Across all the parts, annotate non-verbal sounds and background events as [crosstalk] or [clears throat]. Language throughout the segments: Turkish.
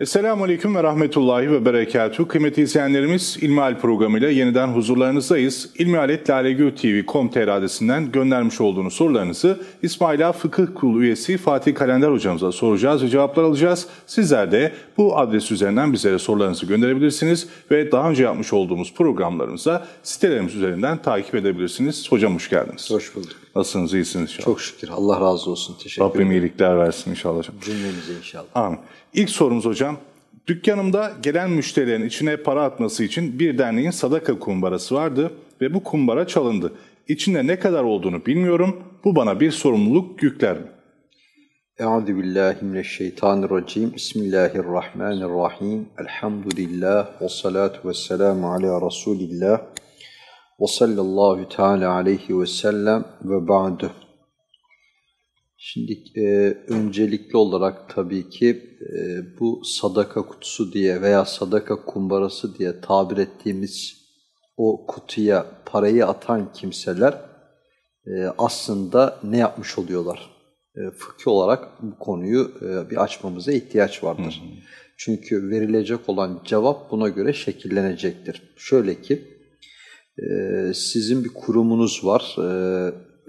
Esselamu Aleyküm ve Rahmetullahi ve Berekatuhu. Kıymetli izleyenlerimiz İlmihal programıyla yeniden huzurlarınızdayız. İlmihaletlalegültv.com.tr adresinden göndermiş olduğunuz sorularınızı İsmaila Fıkıh Kurulu üyesi Fatih Kalender hocamıza soracağız ve cevaplar alacağız. Sizler de bu adres üzerinden bizlere sorularınızı gönderebilirsiniz ve daha önce yapmış olduğumuz programlarımıza sitelerimiz üzerinden takip edebilirsiniz. Hocam hoş geldiniz. Hoş bulduk. Nasılsınız? İyisiniz inşallah. Çok şükür. Allah razı olsun. Teşekkür Rabbim ederim. iyilikler versin inşallah hocam. Cümlemize inşallah. Amin. İlk sorumuz hocam. Dükkanımda gelen müşterilerin içine para atması için bir derneğin sadaka kumbarası vardı ve bu kumbara çalındı. İçinde ne kadar olduğunu bilmiyorum. Bu bana bir sorumluluk yükler mi? Euzu billahi mineşşeytanirracim. Bismillahirrahmanirrahim. Elhamdülillah ve salatu vesselamu ala Resulillah ve sallallahu teala aleyhi ve sellem ve ba'du. Şimdi e, öncelikli olarak tabii ki e, bu sadaka kutusu diye veya sadaka kumbarası diye tabir ettiğimiz o kutuya parayı atan kimseler e, aslında ne yapmış oluyorlar? E, fıkhi olarak bu konuyu e, bir açmamıza ihtiyaç vardır. Çünkü verilecek olan cevap buna göre şekillenecektir. Şöyle ki, sizin bir kurumunuz var e,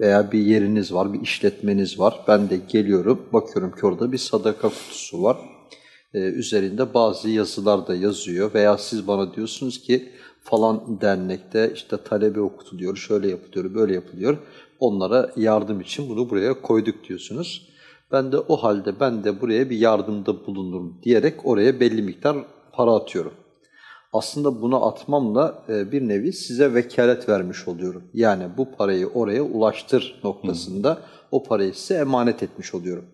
veya bir yeriniz var, bir işletmeniz var. Ben de geliyorum, bakıyorum ki orada bir sadaka kutusu var. E, üzerinde bazı yazılar da yazıyor veya siz bana diyorsunuz ki falan dernekte işte talebe okutuluyor, şöyle yapılıyor, böyle yapılıyor. Onlara yardım için bunu buraya koyduk diyorsunuz. Ben de o halde ben de buraya bir yardımda bulunurum diyerek oraya belli miktar para atıyorum. Aslında bunu atmamla e, bir nevi size vekalet vermiş oluyorum. Yani bu parayı oraya ulaştır noktasında o parayı size emanet etmiş oluyorum.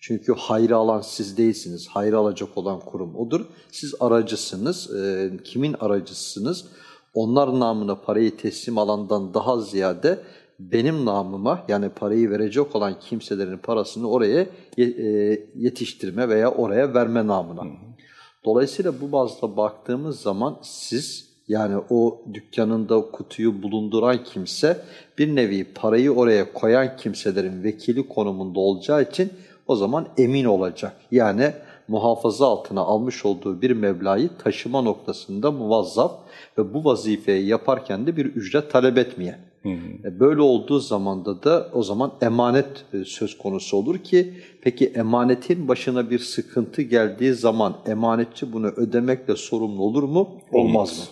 Çünkü hayrı alan siz değilsiniz. Hayrı alacak olan kurum odur. Siz aracısınız. E, kimin aracısınız? Onlar namına parayı teslim alandan daha ziyade benim namıma yani parayı verecek olan kimselerin parasını oraya e, yetiştirme veya oraya verme namına. Dolayısıyla bu bazda baktığımız zaman siz yani o dükkanında kutuyu bulunduran kimse bir nevi parayı oraya koyan kimselerin vekili konumunda olacağı için o zaman emin olacak. Yani muhafaza altına almış olduğu bir meblağı taşıma noktasında muvazzaf ve bu vazifeyi yaparken de bir ücret talep etmeyen. E, Böyle olduğu zamanda da o zaman emanet e, söz konusu olur ki peki emanetin başına bir sıkıntı geldiği zaman emanetçi bunu ödemekle sorumlu olur mu? Olmaz mı?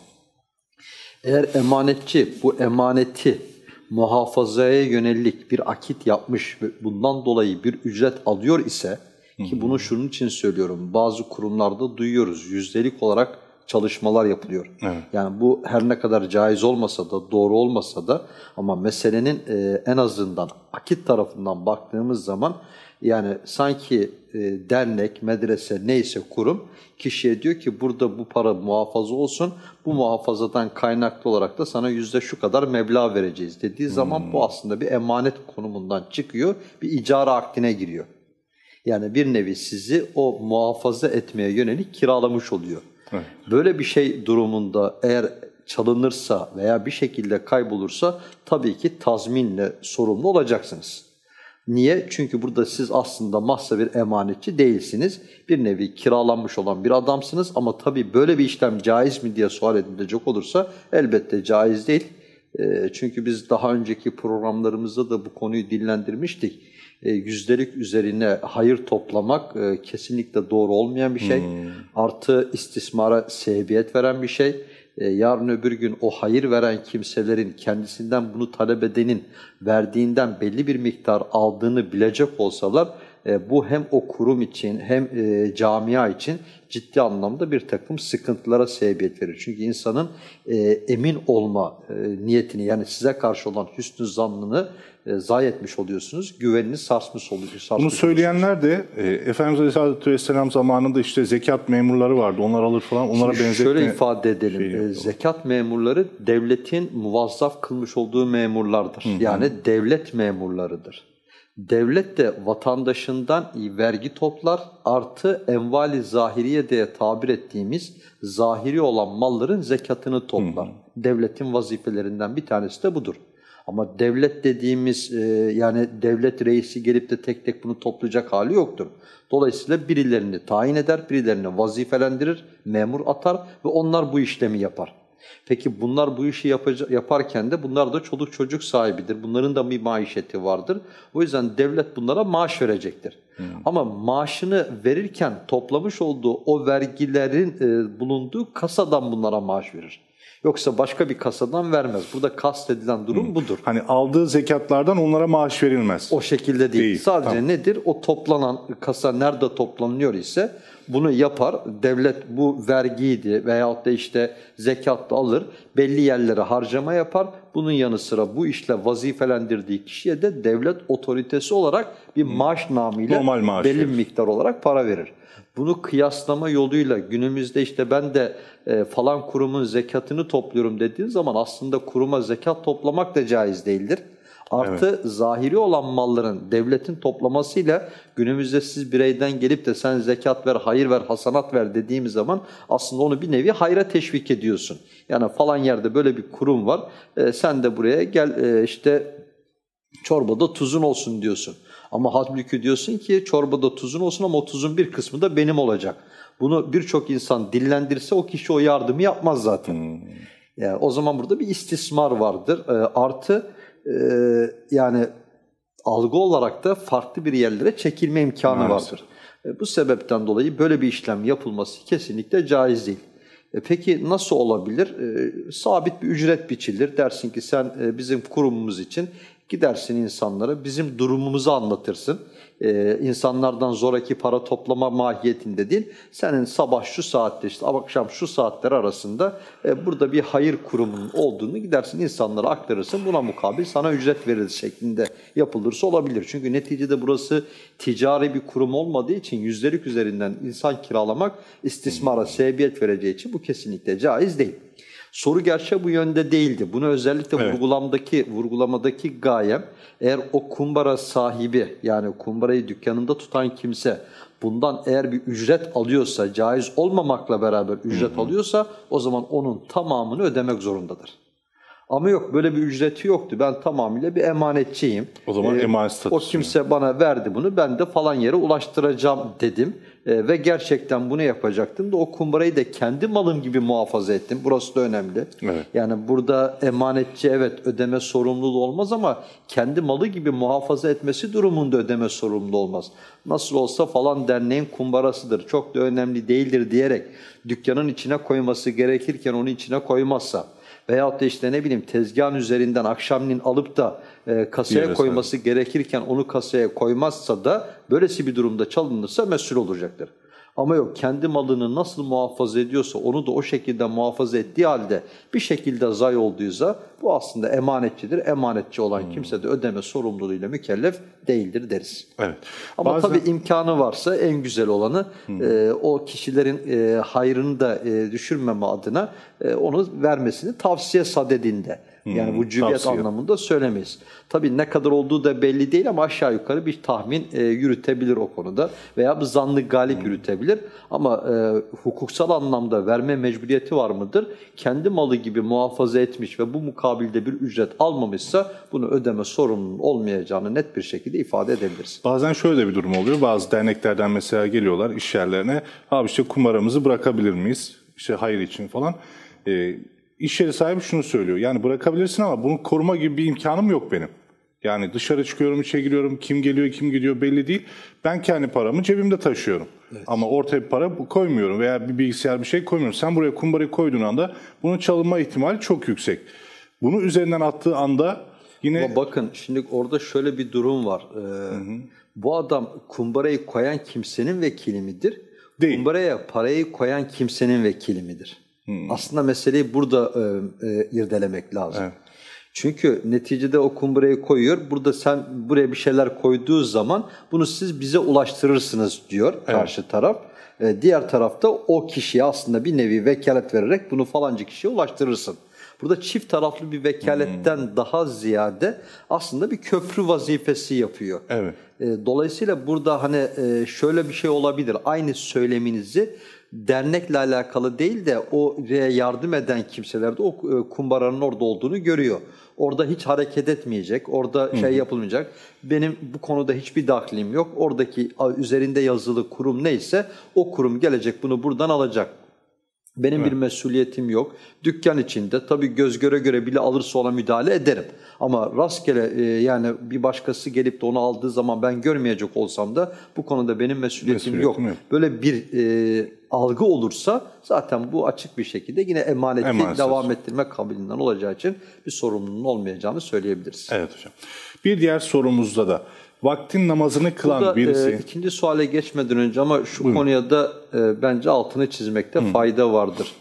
Eğer emanetçi bu emaneti muhafazaya yönelik bir akit yapmış ve bundan dolayı bir ücret alıyor ise ki bunu şunun için söylüyorum bazı kurumlarda duyuyoruz yüzdelik olarak çalışmalar yapılıyor. Evet. Yani bu her ne kadar caiz olmasa da doğru olmasa da ama meselenin e, en azından akit tarafından baktığımız zaman yani sanki e, dernek, medrese neyse kurum kişiye diyor ki burada bu para muhafaza olsun. Bu muhafazadan kaynaklı olarak da sana yüzde şu kadar meblağ vereceğiz dediği zaman bu aslında bir emanet konumundan çıkıyor. Bir icara akdine giriyor. Yani bir nevi sizi o muhafaza etmeye yönelik kiralamış oluyor. Evet. Böyle bir şey durumunda eğer çalınırsa veya bir şekilde kaybolursa tabii ki tazminle sorumlu olacaksınız. Niye? Çünkü burada siz aslında mahsa bir emanetçi değilsiniz. Bir nevi kiralanmış olan bir adamsınız ama tabii böyle bir işlem caiz mi diye sual edilecek olursa elbette caiz değil. E, çünkü biz daha önceki programlarımızda da bu konuyu dillendirmiştik. E, yüzdelik üzerine hayır toplamak e, kesinlikle doğru olmayan bir şey. Artı istismara sebebiyet veren bir şey. E, yarın öbür gün o hayır veren kimselerin kendisinden bunu talep edenin verdiğinden belli bir miktar aldığını bilecek olsalar e, bu hem o kurum için hem e, camia için ciddi anlamda bir takım sıkıntılara sebebiyet verir. Çünkü insanın e, emin olma e, niyetini yani size karşı olan hüsnü zannını zayi etmiş oluyorsunuz. Güvenini sarsmış oluyor. Bunu sarsmış söyleyenler de e, Efendimiz Aleyhisselatü Vesselam zamanında işte zekat memurları vardı. Onlar alır falan. Onlara Şimdi benzetme. Şöyle ifade edelim. yapıyorlar. zekat memurları devletin muvazzaf kılmış olduğu memurlardır. Yani devlet memurlarıdır. Devlet de vatandaşından vergi toplar artı envali zahiriye diye tabir ettiğimiz zahiri olan malların zekatını toplar. Devletin vazifelerinden bir tanesi de budur. Ama devlet dediğimiz e, yani devlet reisi gelip de tek tek bunu toplayacak hali yoktur. Dolayısıyla birilerini tayin eder, birilerini vazifelendirir, memur atar ve onlar bu işlemi yapar. Peki bunlar bu işi yaparken de bunlar da çoluk çocuk sahibidir. Bunların da bir maişeti vardır. O yüzden devlet bunlara maaş verecektir. Hmm. Ama maaşını verirken toplamış olduğu o vergilerin e, bulunduğu kasadan bunlara maaş verir. Yoksa başka bir kasadan vermez. Burada kastedilen durum hmm. budur. Hani aldığı zekatlardan onlara maaş verilmez. O şekilde değil. değil. Sadece tamam. nedir? O toplanan kasa nerede toplanıyor ise bunu yapar. Devlet bu vergiydi veyahut da işte zekat da alır. Belli yerlere harcama yapar. Bunun yanı sıra bu işle vazifelendirdiği kişiye de devlet otoritesi olarak bir maaş namıyla maaş belli bir miktar olarak para verir. Bunu kıyaslama yoluyla günümüzde işte ben de e, falan kurumun zekatını topluyorum dediğin zaman aslında kuruma zekat toplamak da caiz değildir. Artı evet. zahiri olan malların devletin toplamasıyla günümüzde siz bireyden gelip de sen zekat ver, hayır ver, hasanat ver dediğimiz zaman aslında onu bir nevi hayra teşvik ediyorsun. Yani falan yerde böyle bir kurum var, e, sen de buraya gel e, işte çorbada tuzun olsun diyorsun. Ama halbuki diyorsun ki çorbada tuzun olsun ama o tuzun bir kısmı da benim olacak. Bunu birçok insan dillendirse o kişi o yardımı yapmaz zaten. Hmm. Yani o zaman burada bir istismar vardır. E, artı e, yani algı olarak da farklı bir yerlere çekilme imkanı Maalesef. vardır. E, bu sebepten dolayı böyle bir işlem yapılması kesinlikle caiz değil. E, peki nasıl olabilir? E, sabit bir ücret biçilir. Dersin ki sen e, bizim kurumumuz için gidersin insanlara bizim durumumuzu anlatırsın e, insanlardan zoraki para toplama mahiyetinde değil. Senin sabah şu saatte işte akşam şu saatler arasında e, burada bir hayır kurumunun olduğunu gidersin insanlara aktarırsın. Buna mukabil sana ücret verilir şeklinde yapılırsa olabilir. Çünkü neticede burası ticari bir kurum olmadığı için yüzdelik üzerinden insan kiralamak istismara sebebiyet vereceği için bu kesinlikle caiz değil. Soru gerçi bu yönde değildi. Bunu özellikle evet. vurgulamdaki vurgulamadaki gayem eğer o kumbara sahibi yani kumbarayı dükkanında tutan kimse bundan eğer bir ücret alıyorsa, caiz olmamakla beraber ücret hı hı. alıyorsa o zaman onun tamamını ödemek zorundadır. Ama yok böyle bir ücreti yoktu. Ben tamamıyla bir emanetçiyim. O zaman ee, emanet statüsü. O kimse bana verdi bunu ben de falan yere ulaştıracağım dedim. E, ve gerçekten bunu yapacaktım da o kumbarayı da kendi malım gibi muhafaza ettim. Burası da önemli. Evet. Yani burada emanetçi evet ödeme sorumluluğu olmaz ama kendi malı gibi muhafaza etmesi durumunda ödeme sorumluluğu olmaz. Nasıl olsa falan derneğin kumbarasıdır, çok da önemli değildir diyerek dükkanın içine koyması gerekirken onu içine koymazsa veyahut da işte ne bileyim tezgahın üzerinden akşamleyin alıp da e, kasaya Yere koyması gerekirken onu kasaya koymazsa da böylesi bir durumda çalınırsa mesul olacaktır. Ama yok kendi malını nasıl muhafaza ediyorsa onu da o şekilde muhafaza ettiği halde bir şekilde zay olduysa bu aslında emanetçidir. Emanetçi olan hmm. kimse de ödeme sorumluluğuyla mükellef değildir deriz. Evet. Ama Bazen... tabii imkanı varsa en güzel olanı hmm. e, o kişilerin e, hayrını da e, düşürmeme adına e, onu vermesini tavsiye sadedinde. Yani hmm, vücubiyet tavsiye. anlamında söylemeyiz. Tabii ne kadar olduğu da belli değil ama aşağı yukarı bir tahmin e, yürütebilir o konuda. Veya bir zanlı galip hmm. yürütebilir. Ama e, hukuksal anlamda verme mecburiyeti var mıdır? Kendi malı gibi muhafaza etmiş ve bu mukabilde bir ücret almamışsa bunu ödeme sorumluluğu olmayacağını net bir şekilde ifade edebiliriz. Bazen şöyle bir durum oluyor. Bazı derneklerden mesela geliyorlar iş yerlerine. Abi işte kumaramızı bırakabilir miyiz? İşte hayır için falan. Ee, iş yeri sahibi şunu söylüyor. Yani bırakabilirsin ama bunu koruma gibi bir imkanım yok benim. Yani dışarı çıkıyorum, içe giriyorum, kim geliyor, kim gidiyor belli değil. Ben kendi paramı cebimde taşıyorum. Evet. Ama ortaya bir para koymuyorum veya bir bilgisayar bir şey koymuyorum. Sen buraya kumbarayı koyduğun anda bunun çalınma ihtimali çok yüksek. Bunu üzerinden attığı anda yine... Ama bakın şimdi orada şöyle bir durum var. Ee, hı hı. Bu adam kumbarayı koyan kimsenin vekili midir? Değil. Kumbaraya parayı koyan kimsenin vekili midir? Hmm. Aslında meseleyi burada e, e, irdelemek lazım. Evet. Çünkü neticede o kumbarayı koyuyor. Burada sen buraya bir şeyler koyduğu zaman bunu siz bize ulaştırırsınız diyor evet. karşı taraf. E, diğer tarafta o kişiye aslında bir nevi vekalet vererek bunu falanca kişiye ulaştırırsın. Burada çift taraflı bir vekaletten Hmm. daha ziyade aslında bir köprü vazifesi yapıyor. Evet. E, Dolayısıyla burada hani e, şöyle bir şey olabilir. Aynı söyleminizi dernekle alakalı değil de oraya yardım eden kimseler de o e, kumbaranın orada olduğunu görüyor. Orada hiç hareket etmeyecek, orada şey yapılmayacak. Benim bu konuda hiçbir dahlim yok. Oradaki üzerinde yazılı kurum neyse o kurum gelecek bunu buradan alacak. Benim bir mesuliyetim yok. Dükkan içinde tabii göz göre göre bile alırsa ona müdahale ederim. Ama rastgele e, yani bir başkası gelip de onu aldığı zaman ben görmeyecek olsam da bu konuda benim mesuliyetim, yok. Mesuliyetim yok. Böyle bir e, algı olursa zaten bu açık bir şekilde yine emaneti Emanet devam ettirme kabiliğinden olacağı için bir sorumluluğun olmayacağını söyleyebiliriz. Evet hocam. Bir diğer sorumuzda da vaktin namazını kılan Burada birisi... e, ikinci suale geçmeden önce ama şu konuya da e, bence altını çizmekte fayda vardır.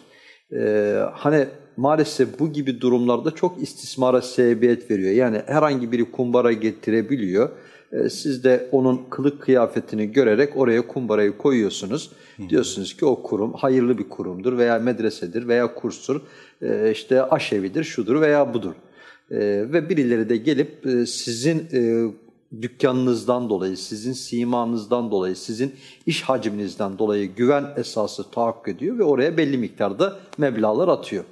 E, hani maalesef bu gibi durumlarda çok istismara sebebiyet veriyor. Yani herhangi biri kumbara getirebiliyor. E, siz de onun kılık kıyafetini görerek oraya kumbarayı koyuyorsunuz. Diyorsunuz ki o kurum hayırlı bir kurumdur veya medresedir veya kurstur, e, işte aşevidir, şudur veya budur. E, ve birileri de gelip e, sizin e, dükkanınızdan dolayı, sizin simanızdan dolayı, sizin iş hacminizden dolayı güven esası tahakkuk ediyor ve oraya belli miktarda meblağlar atıyor.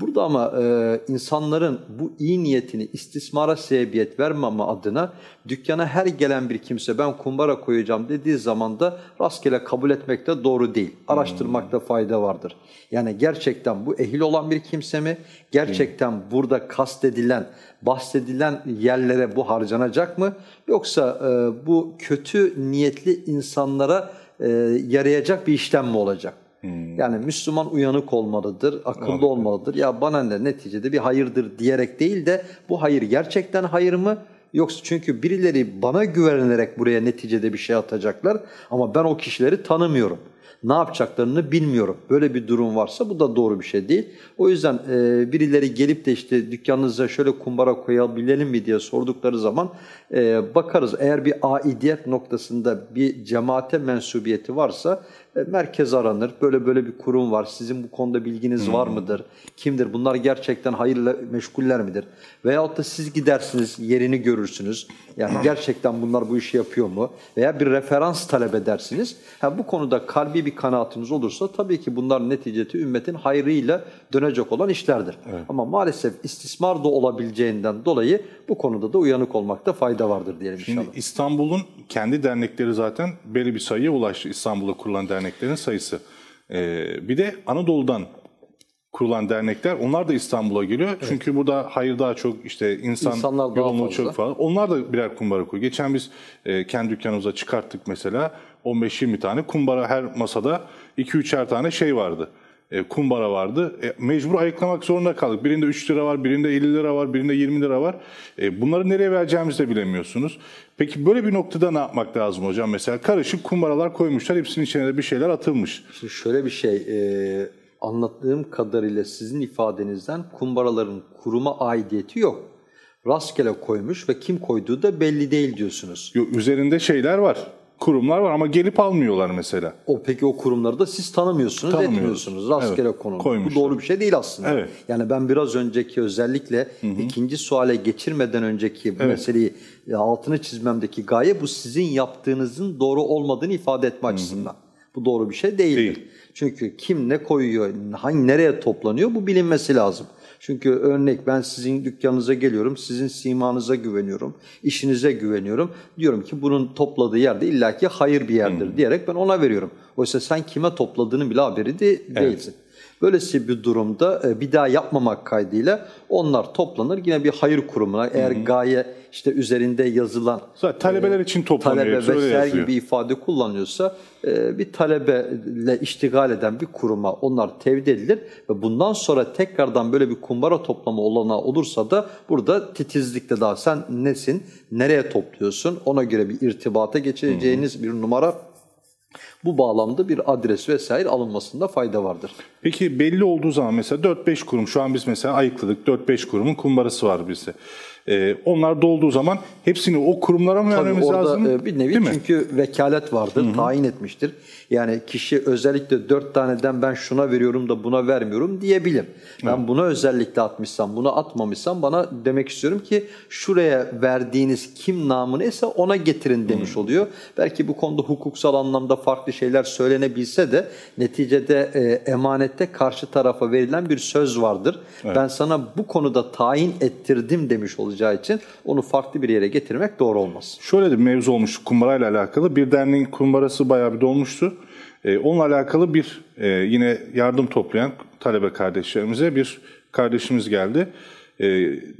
Burada ama e, insanların bu iyi niyetini istismara sebebiyet vermeme adına dükkana her gelen bir kimse ben kumbara koyacağım dediği zaman da rastgele kabul etmek de doğru değil. Araştırmakta fayda vardır. Yani gerçekten bu ehil olan bir kimse mi? Gerçekten burada kastedilen, bahsedilen yerlere bu harcanacak mı? Yoksa e, bu kötü niyetli insanlara e, yarayacak bir işlem mi olacak? Yani Müslüman uyanık olmalıdır, akıllı olmalıdır. Ya bana ne neticede bir hayırdır diyerek değil de bu hayır gerçekten hayır mı? Yoksa çünkü birileri bana güvenerek buraya neticede bir şey atacaklar ama ben o kişileri tanımıyorum. Ne yapacaklarını bilmiyorum. Böyle bir durum varsa bu da doğru bir şey değil. O yüzden e, birileri gelip de işte dükkanınıza şöyle kumbara koyabilelim mi diye sordukları zaman e, bakarız. Eğer bir aidiyet noktasında bir cemaate mensubiyeti varsa merkez aranır. Böyle böyle bir kurum var. Sizin bu konuda bilginiz var mıdır? Kimdir? Bunlar gerçekten hayırla meşguller midir? Veyahut da siz gidersiniz, yerini görürsünüz. Yani [clears throat] gerçekten bunlar bu işi yapıyor mu? Veya bir referans talep edersiniz. Ha, bu konuda kalbi bir kanaatiniz olursa tabii ki bunlar neticeti ümmetin hayrıyla dönecek olan işlerdir. Ama maalesef istismar da olabileceğinden dolayı bu konuda da uyanık olmakta fayda vardır diyelim Şimdi inşallah. İstanbul'un kendi dernekleri zaten belli bir sayıya ulaştı. İstanbul'da kurulan derneklerin sayısı. Ee, bir de Anadolu'dan kurulan dernekler onlar da İstanbul'a geliyor. Çünkü burada hayır daha çok işte insan İnsanlar yoğunluğu fazla. çok fazla. Onlar da birer kumbara koyuyor. Geçen biz e, kendi dükkanımıza çıkarttık mesela 15-20 tane kumbara her masada 2-3'er tane şey vardı. E, kumbara vardı. E, mecbur ayıklamak zorunda kaldık. Birinde 3 lira var, birinde 50 lira var, birinde 20 lira var. E, bunları nereye vereceğimizi de bilemiyorsunuz. Peki böyle bir noktada ne yapmak lazım hocam? Mesela karışık kumbaralar koymuşlar. Hepsinin içine de bir şeyler atılmış. Şimdi şöyle bir şey, e, anlattığım kadarıyla sizin ifadenizden kumbaraların kuruma aidiyeti yok. Rastgele koymuş ve kim koyduğu da belli değil diyorsunuz. Yo, Üzerinde şeyler var. Kurumlar var ama gelip almıyorlar mesela. O peki o kurumları da siz tanımıyorsunuz, etmiyorsunuz. Rastgele Evet, konu. Bu doğru bir şey değil aslında. Evet. Yani ben biraz önceki özellikle ikinci suale geçirmeden önceki bu meseleyi e, altını çizmemdeki gaye bu sizin yaptığınızın doğru olmadığını ifade etme açısından. Bu doğru bir şey değildir. Değil. Çünkü kim ne koyuyor, hangi nereye toplanıyor bu bilinmesi lazım. Çünkü örnek ben sizin dükkanınıza geliyorum, sizin simanıza güveniyorum, işinize güveniyorum. Diyorum ki bunun topladığı yerde illaki hayır bir yerdir diyerek ben ona veriyorum. Oysa sen kime topladığını bile haberi de değilsin. Böylesi bir durumda e, bir daha yapmamak kaydıyla onlar toplanır. Yine bir hayır kurumuna eğer gaye işte üzerinde yazılan Zaten talebeler için toplanıyor. talebe vesaire gibi ifade kullanıyorsa e, bir talebeyle iştigal eden bir kuruma onlar tevdi edilir ve bundan sonra tekrardan böyle bir kumbara toplama olanağı olursa da burada titizlikte daha sen nesin, nereye topluyorsun ona göre bir irtibata geçireceğiniz bir numara bu bağlamda bir adres vesaire alınmasında fayda vardır. Peki belli olduğu zaman mesela 4-5 kurum şu an biz mesela ayıkladık 4-5 kurumun kumbarası var bizde. E, onlar dolduğu zaman hepsini o kurumlara mı Tabii vermemiz orada lazım? e, bir nevi Değil mi? çünkü vekalet vardır, tayin etmiştir. Yani kişi özellikle dört taneden ben şuna veriyorum da buna vermiyorum diyebilir. Ben buna özellikle atmışsam, buna atmamışsam bana demek istiyorum ki şuraya verdiğiniz kim namı neyse ona getirin demiş oluyor. Belki bu konuda hukuksal anlamda farklı şeyler söylenebilse de neticede e, emanette karşı tarafa verilen bir söz vardır. Ben sana bu konuda tayin ettirdim demiş olacağı için onu farklı bir yere getirmek doğru olmaz. Şöyle de bir mevzu olmuş kumbarayla alakalı. Bir derneğin kumbarası bayağı bir dolmuştu. Ee, onunla alakalı bir e, yine yardım toplayan talebe kardeşlerimize bir kardeşimiz geldi. Ee,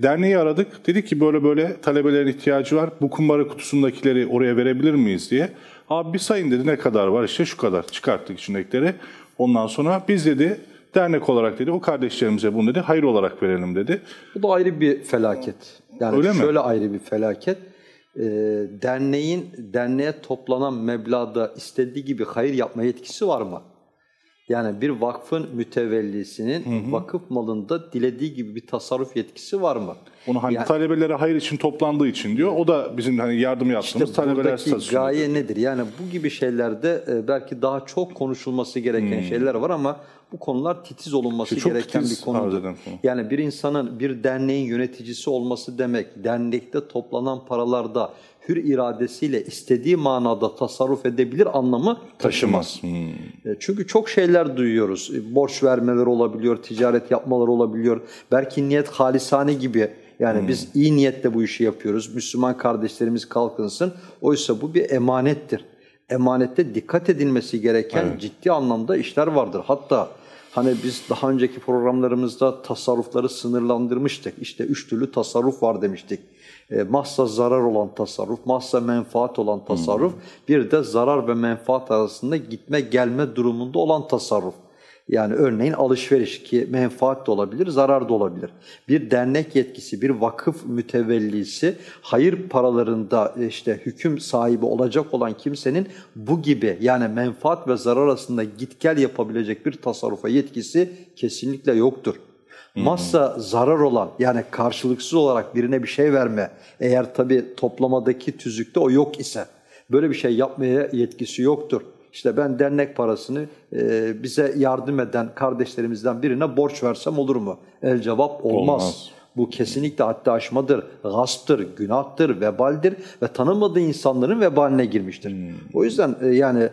derneği aradık. Dedi ki böyle böyle talebelerin ihtiyacı var. Bu kumbara kutusundakileri oraya verebilir miyiz diye. Abi bir sayın dedi ne kadar var işte şu kadar çıkarttık içindekileri. Ondan sonra biz dedi dernek olarak dedi o kardeşlerimize bunu dedi hayır olarak verelim dedi. Bu da ayrı bir felaket. Yani Öyle mi? şöyle ayrı bir felaket. Ee, derneğin derneğe toplanan meblağda istediği gibi hayır yapma yetkisi var mı? Yani bir vakfın mütevellisinin vakıf malında dilediği gibi bir tasarruf yetkisi var mı? Onu hani Yani- talebelere hayır için toplandığı için diyor. O da bizim hani yardım yaptığımız İşte talebeler statüsünde. gaye nedir? Yani bu gibi şeylerde e, belki daha çok konuşulması gereken şeyler var ama bu konular titiz olunması İşte gereken titiz bir konu. Yani bir insanın bir derneğin yöneticisi olması demek, dernekte toplanan paralarda hür iradesiyle istediği manada tasarruf edebilir anlamı taşımaz. Hmm. E, Çünkü çok şeyler duyuyoruz. E, Borç vermeler olabiliyor, ticaret yapmalar olabiliyor. Belki niyet halisane gibi. Yani biz iyi niyetle bu işi yapıyoruz. Müslüman kardeşlerimiz kalkınsın. Oysa bu bir emanettir. Emanette dikkat edilmesi gereken ciddi anlamda işler vardır. Hatta hani biz daha önceki programlarımızda tasarrufları sınırlandırmıştık. İşte üç türlü tasarruf var demiştik. E, mahsa zarar olan tasarruf, mahsa menfaat olan tasarruf, bir de zarar ve menfaat arasında gitme gelme durumunda olan tasarruf. Yani örneğin alışveriş ki menfaat da olabilir, zarar da olabilir. Bir dernek yetkisi, bir vakıf mütevellisi hayır paralarında işte hüküm sahibi olacak olan kimsenin bu gibi yani menfaat ve zarar arasında git gel yapabilecek bir tasarrufa yetkisi kesinlikle yoktur. Massa zarar olan yani karşılıksız olarak birine bir şey verme eğer tabi toplamadaki tüzükte o yok ise böyle bir şey yapmaya yetkisi yoktur. İşte ben dernek parasını e, bize yardım eden kardeşlerimizden birine borç versem olur mu? El cevap olmaz. Olmaz. Bu kesinlikle haddi aşmadır, gasptır, günahtır, vebaldir ve tanımadığı insanların vebaline girmiştir. O yüzden e, yani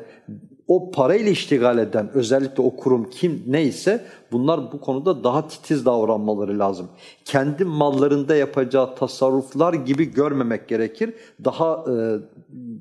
o parayla iştigal eden özellikle o kurum kim neyse bunlar bu konuda daha titiz davranmaları lazım. Kendi mallarında yapacağı tasarruflar gibi görmemek gerekir. Daha e,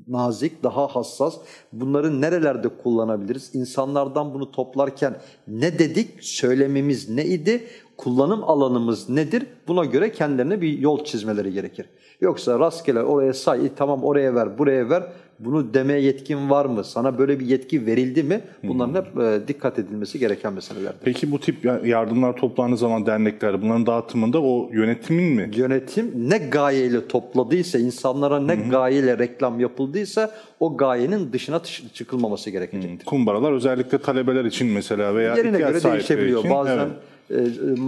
nazik, daha hassas. Bunları nerelerde kullanabiliriz? İnsanlardan bunu toplarken ne dedik? Söylememiz ne idi? Kullanım alanımız nedir? Buna göre kendilerine bir yol çizmeleri gerekir. Yoksa rastgele oraya say, tamam oraya ver, buraya ver. Bunu demeye yetkin var mı? Sana böyle bir yetki verildi mi? Bunların hep e, dikkat edilmesi gereken meselelerdir. Peki bu tip ya- yardımlar toplandığı zaman dernekler bunların dağıtımında o yönetimin mi? Yönetim ne gayeyle topladıysa, insanlara ne gayeyle reklam yapıldıysa o gayenin dışına çıkılmaması gerekecek. Kumbaralar özellikle talebeler için mesela veya Yerine ihtiyaç göre değişebiliyor. için. Bazen Evet. E,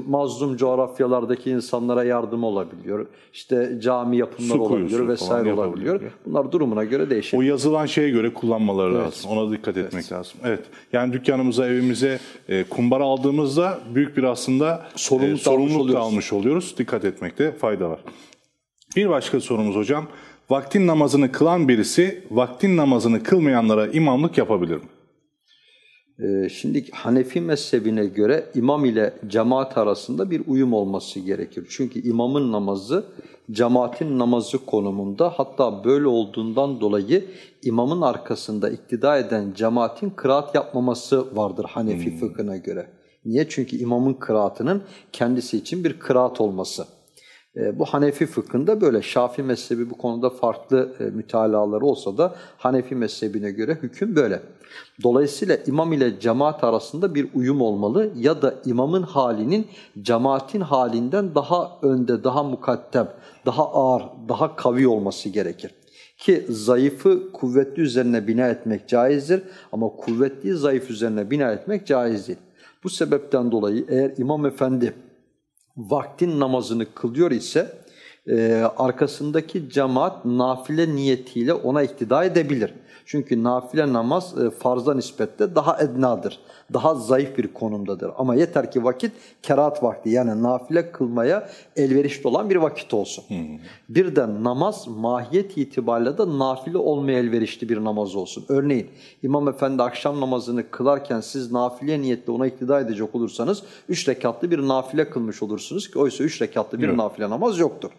mazlum coğrafyalardaki insanlara yardım olabiliyor. İşte cami yapımları Su olabiliyor vesaire olabiliyor. Bunlar durumuna göre değişir. O yazılan şeye göre kullanmaları lazım. Ona dikkat etmek lazım. Evet. Yani dükkanımıza, evimize e, kumbara aldığımızda büyük bir aslında Sorumluluk e, da almış sorumluluk da almış oluyoruz. Dikkat etmekte fayda var. Bir başka sorumuz hocam. Vaktin namazını kılan birisi vaktin namazını kılmayanlara imamlık yapabilir mi? Ee, Şimdi Hanefi mezhebine göre imam ile cemaat arasında bir uyum olması gerekir. Çünkü imamın namazı cemaatin namazı konumunda hatta böyle olduğundan dolayı imamın arkasında iktida eden cemaatin kıraat yapmaması vardır Hanefi fıkhına göre. Niye? Çünkü imamın kıraatının kendisi için bir kıraat olması. E, bu Hanefi fıkhında böyle. Şafi mezhebi bu konuda farklı e, mütalaları olsa da Hanefi mezhebine göre hüküm böyle. Dolayısıyla imam ile cemaat arasında bir uyum olmalı ya da imamın halinin cemaatin halinden daha önde, daha mukaddem, daha ağır, daha kavi olması gerekir. Ki zayıfı kuvvetli üzerine bina etmek caizdir ama kuvvetli zayıf üzerine bina etmek caiz değil. Bu sebepten dolayı eğer imam efendi vaktin namazını kılıyor ise e, arkasındaki cemaat nafile niyetiyle ona iktida edebilir. Çünkü nafile namaz e, farza nispetle daha ednadır. Daha zayıf bir konumdadır. Ama yeter ki vakit kerahat vakti yani nafile kılmaya elverişli olan bir vakit olsun. Hmm. Bir de namaz mahiyet itibariyle de nafile olmaya elverişli bir namaz olsun. Örneğin İmam Efendi akşam namazını kılarken siz nafile niyetle ona iktida edecek olursanız 3 rekatlı bir nafile kılmış olursunuz ki oysa 3 rekatlı bir evet. nafile namaz yoktur.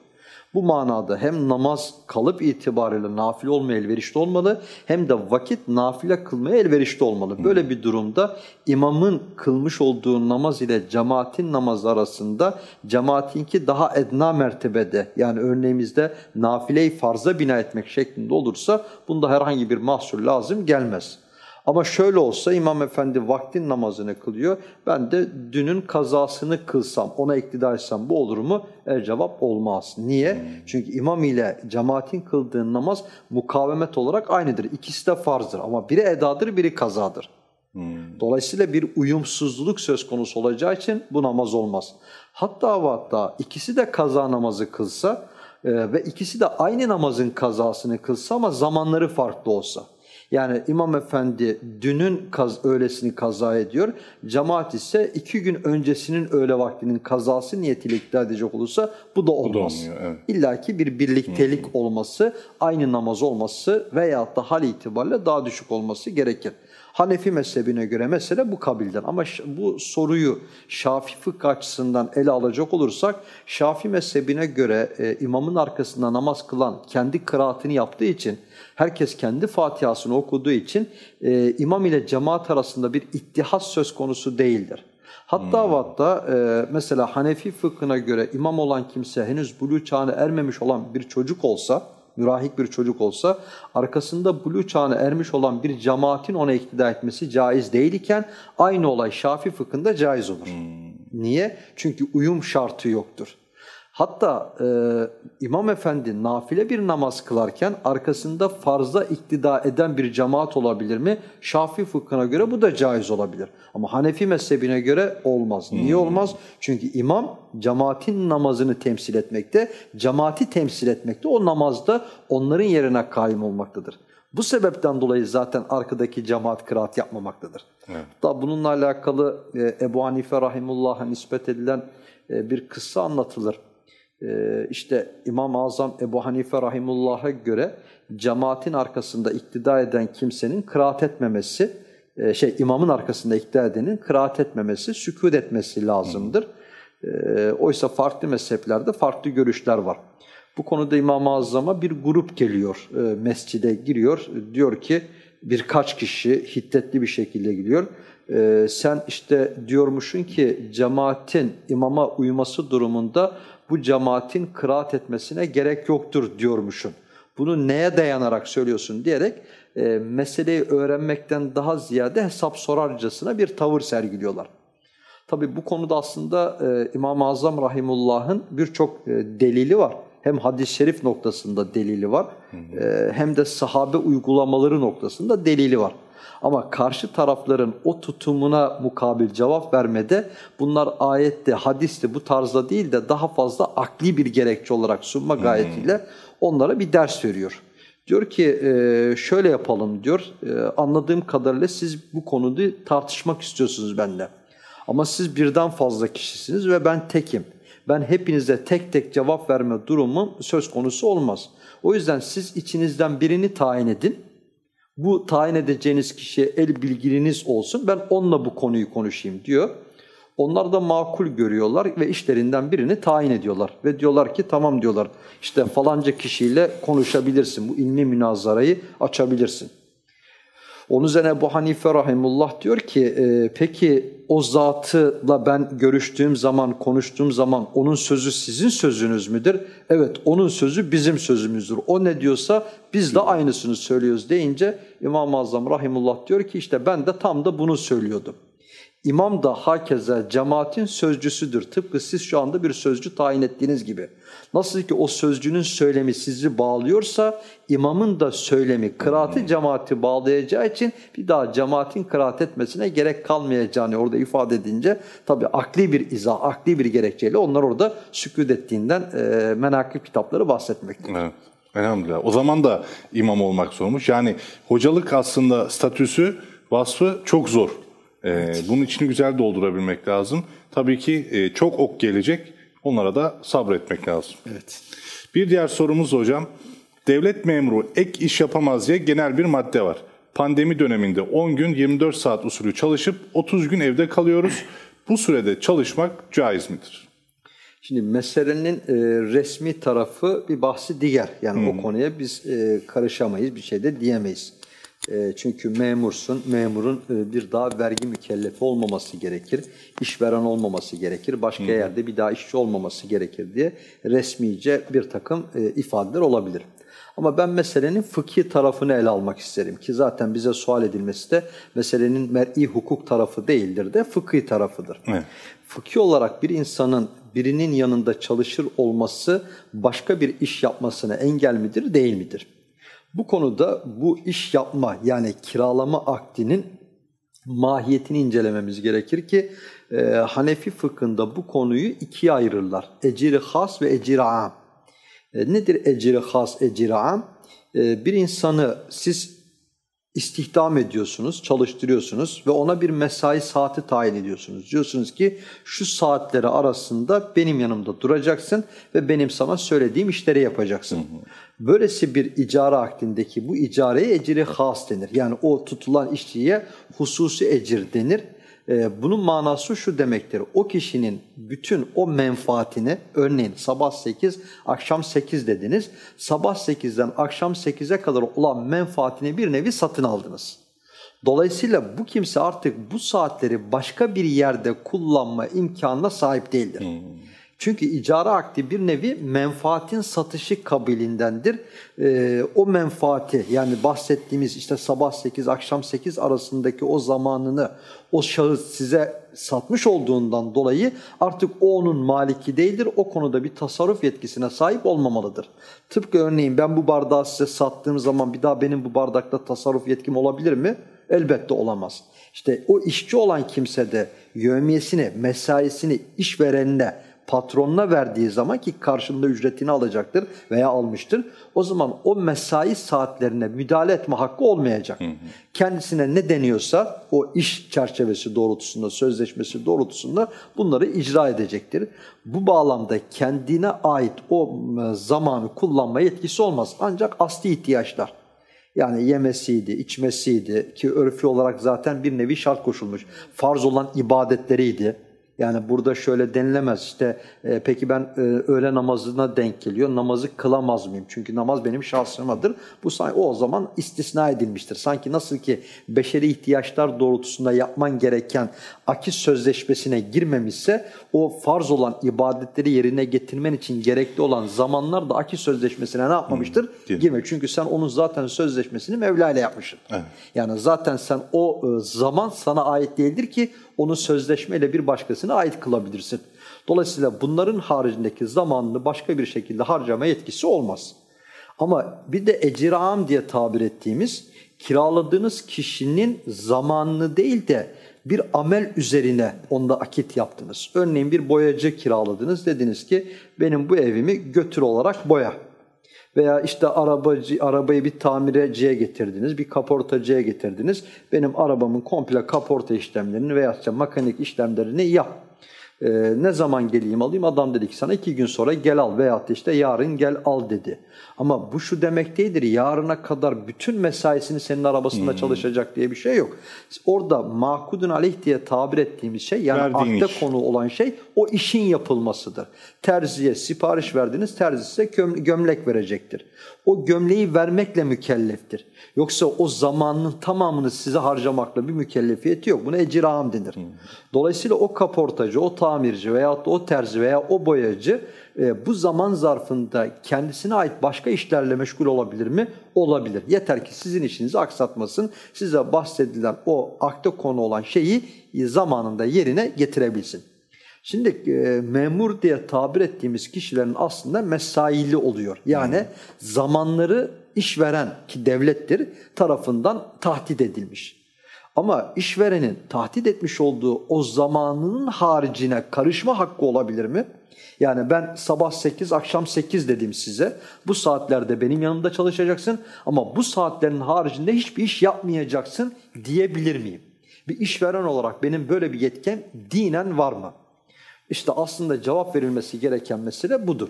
Bu manada hem namaz kalıp itibariyle nafile olmaya elverişli olmalı hem de vakit nafile kılmaya elverişli olmalı. Böyle bir durumda imamın kılmış olduğu namaz ile cemaatin namazı arasında cemaatinki daha edna mertebede yani örneğimizde nafile-i farza bina etmek şeklinde olursa bunda herhangi bir mahsur lazım gelmez. Ama şöyle olsa İmam Efendi vaktin namazını kılıyor. Ben de dünün kazasını kılsam, ona iktidar etsem bu olur mu? El cevap olmaz. Niye? Çünkü imam ile cemaatin kıldığı namaz mukavemet olarak aynıdır. İkisi de farzdır ama biri edadır, biri kazadır. Hmm. Dolayısıyla bir uyumsuzluk söz konusu olacağı için bu namaz olmaz. Hatta hatta ikisi de kaza namazı kılsa e, ve ikisi de aynı namazın kazasını kılsa ama zamanları farklı olsa. Yani İmam Efendi dünün kaz, öğlesini kaza ediyor. Cemaat ise iki gün öncesinin öğle vaktinin kazası niyetiyle ikna edecek olursa bu da olmaz. Bu da olmuyor, evet. İlla ki bir birliktelik Hı. olması, aynı namaz olması veyahut da hal itibariyle daha düşük olması gerekir. Hanefi mezhebine göre mesele bu kabilden. Ama bu soruyu Şafi fıkh açısından ele alacak olursak, Şafi mezhebine göre e, imamın arkasında namaz kılan kendi kıraatını yaptığı için, herkes kendi Fatihasını okuduğu için e, imam ile cemaat arasında bir ittihat söz konusu değildir. Hatta hmm. hatta e, mesela Hanefi fıkhına göre imam olan kimse henüz buluğ çağına ermemiş olan bir çocuk olsa, mürahik bir çocuk olsa arkasında buluğ çağına ermiş olan bir cemaatin ona iktida etmesi caiz değil iken aynı olay Şafi fıkhında caiz olur. Hmm. Niye? Çünkü uyum şartı yoktur. Hatta e, İmam Efendi nafile bir namaz kılarken arkasında farza iktida eden bir cemaat olabilir mi? Şafii fıkhına göre bu da caiz olabilir. Ama Hanefi mezhebine göre olmaz. Niye hmm. olmaz? Çünkü imam cemaatin namazını temsil etmekte, cemaati temsil etmekte. O namazda onların yerine kaim olmaktadır. Bu sebepten dolayı zaten arkadaki cemaat kıraat yapmamaktadır. Evet. Da bununla alakalı e, Ebu Hanife Rahimullah'a nispet edilen e, bir kıssa anlatılır. Ee, işte İmam-ı Azam Ebu Hanife Rahimullah'a göre cemaatin arkasında iktida eden kimsenin kıraat etmemesi, e, şey imamın arkasında iktida edenin kıraat etmemesi, sükut etmesi lazımdır. Ee, oysa farklı mezheplerde farklı görüşler var. Bu konuda İmam-ı Azam'a bir grup geliyor, e, mescide giriyor. Diyor ki birkaç kişi hiddetli bir şekilde giriyor. Ee, sen işte diyormuşsun ki cemaatin imama uyması durumunda bu cemaatin kıraat etmesine gerek yoktur diyormuşsun. Bunu neye dayanarak söylüyorsun diyerek e, meseleyi öğrenmekten daha ziyade hesap sorarcasına bir tavır sergiliyorlar. Tabi bu konuda aslında e, İmam-ı Azam Rahimullah'ın birçok e, delili var. Hem hadis-i şerif noktasında delili var E, hem de sahabe uygulamaları noktasında delili var. Ama karşı tarafların o tutumuna mukabil cevap vermede bunlar ayette, hadiste bu tarzda değil de daha fazla akli bir gerekçe olarak sunma gayetiyle onlara bir ders veriyor. Diyor ki e, şöyle yapalım diyor, e, anladığım kadarıyla siz bu konuda tartışmak istiyorsunuz benimle. Ama siz birden fazla kişisiniz ve ben tekim. Ben hepinize tek tek cevap verme durumum söz konusu olmaz. O yüzden siz içinizden birini tayin edin bu tayin edeceğiniz kişiye el bilginiz olsun ben onunla bu konuyu konuşayım diyor. Onlar da makul görüyorlar ve işlerinden birini tayin ediyorlar. Ve diyorlar ki tamam diyorlar işte falanca kişiyle konuşabilirsin bu ilmi münazarayı açabilirsin. Onun üzerine bu Hanife Rahimullah diyor ki e, peki o zatıyla ben görüştüğüm zaman, konuştuğum zaman onun sözü sizin sözünüz müdür? Evet onun sözü bizim sözümüzdür. O ne diyorsa biz de aynısını söylüyoruz deyince İmam-ı Azam Rahimullah diyor ki işte ben de tam da bunu söylüyordum. İmam da hakeza cemaatin sözcüsüdür. Tıpkı siz şu anda bir sözcü tayin ettiğiniz gibi. Nasıl ki o sözcünün söylemi sizi bağlıyorsa imamın da söylemi kıraati cemaati bağlayacağı için bir daha cemaatin kıraat etmesine gerek kalmayacağını orada ifade edince tabi akli bir izah, akli bir gerekçeyle onlar orada sükut ettiğinden e, menakib kitapları bahsetmektedir. Evet. Elhamdülillah. O zaman da imam olmak zormuş. Yani hocalık aslında statüsü, vasfı çok zor. Ee, bunun içini güzel doldurabilmek lazım. Tabii ki e, çok ok gelecek. Onlara da sabretmek lazım. Evet. Bir diğer sorumuz hocam. Devlet memuru ek iş yapamaz diye genel bir madde var. Pandemi döneminde 10 gün 24 saat usulü çalışıp 30 gün evde kalıyoruz. Bu sürede çalışmak caiz midir? Şimdi meselenin e, resmi tarafı bir bahsi diğer. Yani o konuya biz e, karışamayız, bir şey de diyemeyiz. E, çünkü memursun, memurun e, bir daha vergi mükellefi olmaması gerekir. işveren olmaması gerekir. Başka yerde bir daha işçi olmaması gerekir diye resmice bir takım e, ifadeler olabilir. Ama ben meselenin fıkhi tarafını ele almak isterim ki zaten bize sual edilmesi de meselenin mer'i hukuk tarafı değildir de fıkhi tarafıdır. Evet. Fıkhi olarak bir insanın birinin yanında çalışır olması başka bir iş yapmasına engel midir, değil midir? Bu konuda bu iş yapma yani kiralama akdinin mahiyetini incelememiz gerekir ki e, Hanefi fıkhında bu konuyu ikiye ayırırlar. Eciri has ve eciri am. E, nedir eciri has, eciri am? E, bir insanı siz istihdam ediyorsunuz, çalıştırıyorsunuz ve ona bir mesai saati tayin ediyorsunuz. Diyorsunuz ki şu saatleri arasında benim yanımda duracaksın ve benim sana söylediğim işleri yapacaksın. Böylesi bir icara akdindeki bu icareye eciri has denir. Yani o tutulan işçiye hususi ecir denir. Ee, bunun manası şu demektir. O kişinin bütün o menfaatini örneğin sabah 8, akşam 8 dediniz. Sabah 8'den akşam 8'e kadar olan menfaatini bir nevi satın aldınız. Dolayısıyla bu kimse artık bu saatleri başka bir yerde kullanma imkanına sahip değildir. Çünkü icara akdi bir nevi menfaatin satışı kabilindendir. Ee, o menfaati yani bahsettiğimiz işte sabah 8 akşam 8 arasındaki o zamanını o şahıs size satmış olduğundan dolayı artık o onun maliki değildir. O konuda bir tasarruf yetkisine sahip olmamalıdır. Tıpkı örneğin ben bu bardağı size sattığım zaman bir daha benim bu bardakta tasarruf yetkim olabilir mi? Elbette olamaz. İşte o işçi olan kimse de yövmiyesini, mesaisini işverenine patronuna verdiği zaman ki karşılığında ücretini alacaktır veya almıştır. O zaman o mesai saatlerine müdahale etme hakkı olmayacak. Hı hı. Kendisine ne deniyorsa o iş çerçevesi doğrultusunda, sözleşmesi doğrultusunda bunları icra edecektir. Bu bağlamda kendine ait o zamanı kullanma yetkisi olmaz. Ancak asli ihtiyaçlar. Yani yemesiydi, içmesiydi ki örfü olarak zaten bir nevi şart koşulmuş. Farz olan ibadetleriydi yani burada şöyle denilemez işte e, peki ben e, öğle namazına denk geliyor namazı kılamaz mıyım? Çünkü namaz benim şahsımadır. Bu o o zaman istisna edilmiştir. Sanki nasıl ki beşeri ihtiyaçlar doğrultusunda yapman gereken akis sözleşmesine girmemişse o farz olan ibadetleri yerine getirmen için gerekli olan zamanlar da akis sözleşmesine ne yapmamıştır? Hmm, Girme. Çünkü sen onun zaten sözleşmesini Mevla ile yapmışsın. Evet. Yani zaten sen o e, zaman sana ait değildir ki onu sözleşmeyle bir başkasına ait kılabilirsin. Dolayısıyla bunların haricindeki zamanını başka bir şekilde harcama yetkisi olmaz. Ama bir de ecram diye tabir ettiğimiz kiraladığınız kişinin zamanını değil de bir amel üzerine onda akit yaptınız. Örneğin bir boyacı kiraladınız. Dediniz ki benim bu evimi götür olarak boya. Veya işte arabacı, arabayı bir tamirciye getirdiniz, bir kaportacıya getirdiniz. Benim arabamın komple kaporta işlemlerini veya işte mekanik işlemlerini yap. Ee, ne zaman geleyim alayım? Adam dedi ki sana iki gün sonra gel al veyahut işte yarın gel al dedi. Ama bu şu demek değildir. Yarına kadar bütün mesaisini senin arabasında hmm. çalışacak diye bir şey yok. Orada makudun aleyh diye tabir ettiğimiz şey yani Verdiğin akde iş. konu olan şey o işin yapılmasıdır. Terziye sipariş verdiniz terzi size gömlek verecektir. O gömleği vermekle mükelleftir. Yoksa o zamanının tamamını size harcamakla bir mükellefiyeti yok. Buna eciraham denir. Hmm. Dolayısıyla o kaportacı, o tamirci veyahut da o terzi veya o boyacı e, bu zaman zarfında kendisine ait başka işlerle meşgul olabilir mi? Olabilir. Yeter ki sizin işinizi aksatmasın. Size bahsedilen o akte konu olan şeyi zamanında yerine getirebilsin. Şimdi e, memur diye tabir ettiğimiz kişilerin aslında mesaili oluyor. Yani hmm. zamanları işveren ki devlettir tarafından tahdit edilmiş. Ama işverenin tahdit etmiş olduğu o zamanının haricine karışma hakkı olabilir mi? Yani ben sabah 8, akşam 8 dedim size. Bu saatlerde benim yanımda çalışacaksın ama bu saatlerin haricinde hiçbir iş yapmayacaksın diyebilir miyim? Bir işveren olarak benim böyle bir yetkem dinen var mı? İşte aslında cevap verilmesi gereken mesele budur.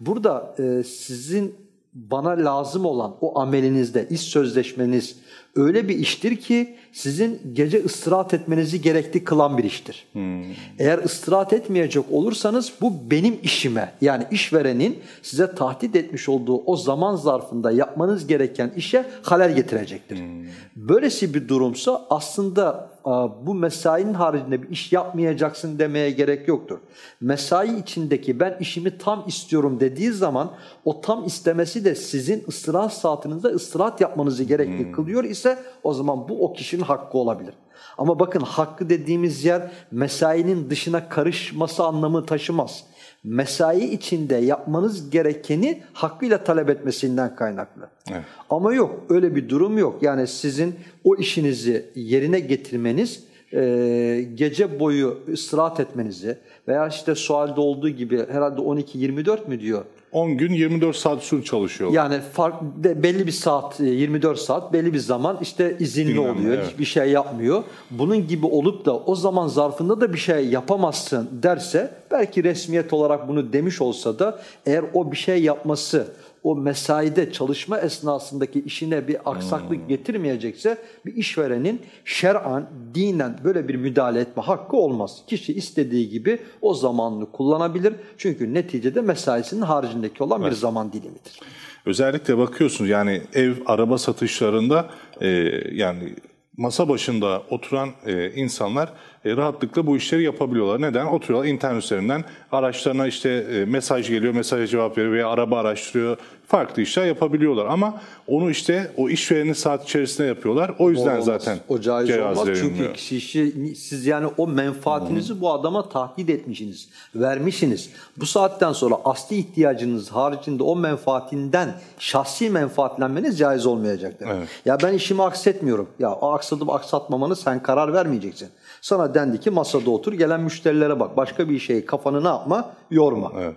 Burada e, sizin bana lazım olan o amelinizde, iş sözleşmeniz öyle bir iştir ki sizin gece ıstirahat etmenizi gerekli kılan bir iştir. Hmm. Eğer ıstirahat etmeyecek olursanız bu benim işime yani işverenin size tahdit etmiş olduğu o zaman zarfında yapmanız gereken işe halel getirecektir. Hmm. Böylesi bir durumsa aslında bu mesainin haricinde bir iş yapmayacaksın demeye gerek yoktur. Mesai içindeki ben işimi tam istiyorum dediği zaman o tam istemesi de sizin ıstirahat saatinizde ıstirahat yapmanızı gerekli hmm. kılıyor ise o zaman bu o kişinin hakkı olabilir. Ama bakın hakkı dediğimiz yer mesainin dışına karışması anlamı taşımaz. Mesai içinde yapmanız gerekeni hakkıyla talep etmesinden kaynaklı. Evet. Ama yok öyle bir durum yok. Yani sizin o işinizi yerine getirmeniz e, gece boyu istirahat etmenizi veya işte sualde olduğu gibi herhalde 12-24 mü diyor 10 gün 24 saat sürü çalışıyor. Yani fark, belli bir saat 24 e, saat belli bir zaman işte izinli Dinlenme, oluyor. Evet. Hiçbir şey yapmıyor. Bunun gibi olup da o zaman zarfında da bir şey yapamazsın derse belki resmiyet olarak bunu demiş olsa da eğer o bir şey yapması o mesaide çalışma esnasındaki işine bir aksaklık hmm. getirmeyecekse bir işverenin şer'an, dinen böyle bir müdahale etme hakkı olmaz. Kişi istediği gibi o zamanını kullanabilir. Çünkü neticede mesaisinin haricindeki olan evet. bir zaman dilimidir. Özellikle bakıyorsunuz yani ev, araba satışlarında e, yani masa başında oturan e, insanlar e, rahatlıkla bu işleri yapabiliyorlar. Neden? Oturuyorlar internet üzerinden araçlarına işte e, mesaj geliyor, mesaja cevap veriyor veya araba araştırıyor. Farklı işler yapabiliyorlar ama onu işte o işverenin saat içerisinde yapıyorlar. O yüzden o zaten o caiz olmaz. Çünkü kişi, siz yani o menfaatinizi hmm. bu adama tahdit etmişsiniz, vermişsiniz. Bu saatten sonra asli ihtiyacınız haricinde o menfaatinden şahsi menfaatlenmeniz caiz olmayacaktır. Evet. Ya ben işimi aksetmiyorum. Ya aksatıp aksatmamanı sen karar vermeyeceksin. Sana dendi ki masada otur gelen müşterilere bak. Başka bir şeyi kafanı ne yapma? Yorma. Evet.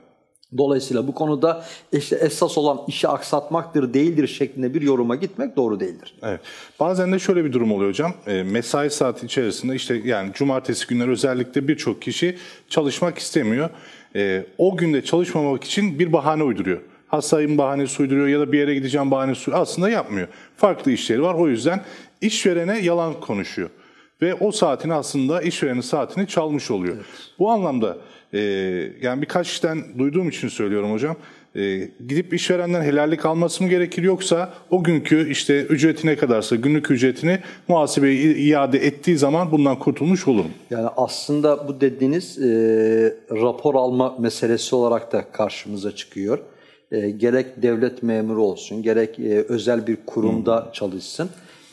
Dolayısıyla bu konuda işte esas olan işi aksatmaktır değildir şeklinde bir yoruma gitmek doğru değildir. Evet. Bazen de şöyle bir durum oluyor hocam. E, mesai saati içerisinde işte yani cumartesi günleri özellikle birçok kişi çalışmak istemiyor. E, o günde çalışmamak için bir bahane uyduruyor. Hastayım bahanesi uyduruyor ya da bir yere gideceğim bahanesi uyduruyor. Aslında yapmıyor. Farklı işleri var. O yüzden işverene yalan konuşuyor ve o saatini aslında işverenin saatini çalmış oluyor. Evet. Bu anlamda e, yani birkaç kişiden duyduğum için söylüyorum hocam. E, gidip işverenden helallik alması mı gerekir yoksa o günkü işte ücreti ne kadarsa günlük ücretini muhasebeye iade ettiği zaman bundan kurtulmuş olur mu? Yani aslında bu dediğiniz e, rapor alma meselesi olarak da karşımıza çıkıyor. E, gerek devlet memuru olsun, gerek e, özel bir kurumda hmm. çalışsın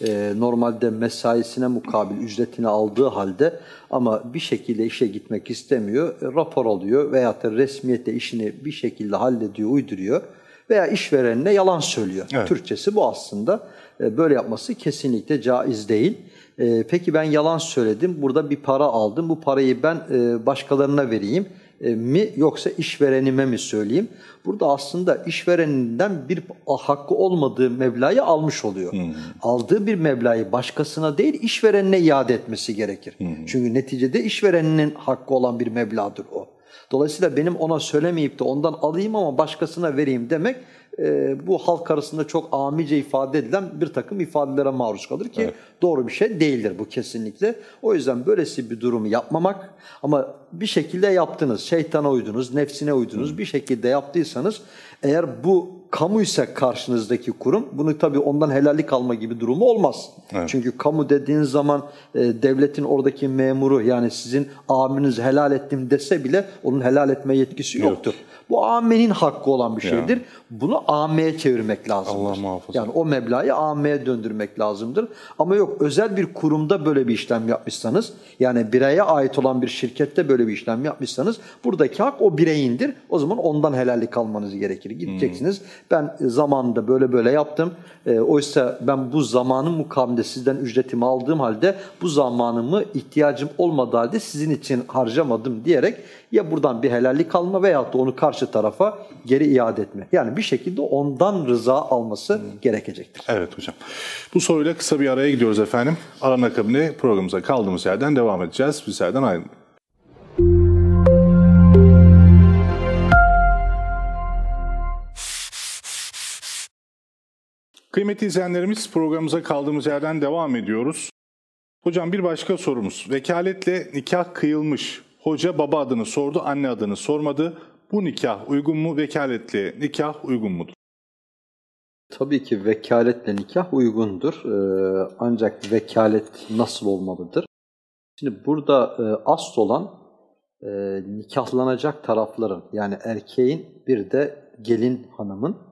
e, normalde mesaisine mukabil ücretini aldığı halde ama bir şekilde işe gitmek istemiyor, e, rapor alıyor veya da resmiyette işini bir şekilde hallediyor, uyduruyor veya işverenine yalan söylüyor. Evet. Türkçesi bu aslında. E, böyle yapması kesinlikle caiz değil. E, peki ben yalan söyledim, burada bir para aldım, bu parayı ben e, başkalarına vereyim mi yoksa işverenime mi söyleyeyim? Burada aslında işvereninden bir hakkı olmadığı meblağı almış oluyor. Hmm. Aldığı bir meblağı başkasına değil işverenine iade etmesi gerekir. Hmm. Çünkü neticede işvereninin hakkı olan bir meblağdır o. Dolayısıyla benim ona söylemeyip de ondan alayım ama başkasına vereyim demek e, bu halk arasında çok amice ifade edilen bir takım ifadelere maruz kalır ki evet. doğru bir şey değildir bu kesinlikle. O yüzden böylesi bir durumu yapmamak ama bir şekilde yaptınız, şeytana uydunuz, nefsine uydunuz, bir şekilde yaptıysanız eğer bu kamu ise karşınızdaki kurum bunu tabii ondan helallik alma gibi durumu olmaz. Evet. Çünkü kamu dediğin zaman e, devletin oradaki memuru yani sizin amiriniz helal ettim dese bile onun helal etme yetkisi yoktur. Yok. Bu amenin hakkı olan bir şeydir. Ya. Bunu AM'ye çevirmek lazımdır. Allah muhafaza. Yani o meblağı AM'ye döndürmek lazımdır. Ama yok özel bir kurumda böyle bir işlem yapmışsanız yani bireye ait olan bir şirkette böyle bir işlem yapmışsanız buradaki hak o bireyindir. O zaman ondan helallik almanız gerekir. Gideceksiniz. Hmm. Ben zamanında böyle böyle yaptım. E, oysa ben bu zamanın mukabilinde sizden ücretimi aldığım halde bu zamanımı ihtiyacım olmadığı halde sizin için harcamadım diyerek ya buradan bir helallik alma veyahut da onu karşı tarafa geri iade etme. Yani bir şekilde ondan rıza alması hmm. gerekecektir. Evet hocam. Bu soruyla kısa bir araya gidiyoruz efendim. Aran akabinde programımıza kaldığımız yerden devam edeceğiz. Biz yerden Kıymetli izleyenlerimiz programımıza kaldığımız yerden devam ediyoruz. Hocam bir başka sorumuz. Vekaletle nikah kıyılmış. Hoca baba adını sordu, anne adını sormadı. Bu nikah uygun mu? Vekaletle nikah uygun mudur? Tabii ki vekaletle nikah uygundur. Ee, ancak vekalet nasıl olmalıdır? Şimdi burada e, asıl olan e, nikahlanacak tarafların yani erkeğin bir de gelin hanımın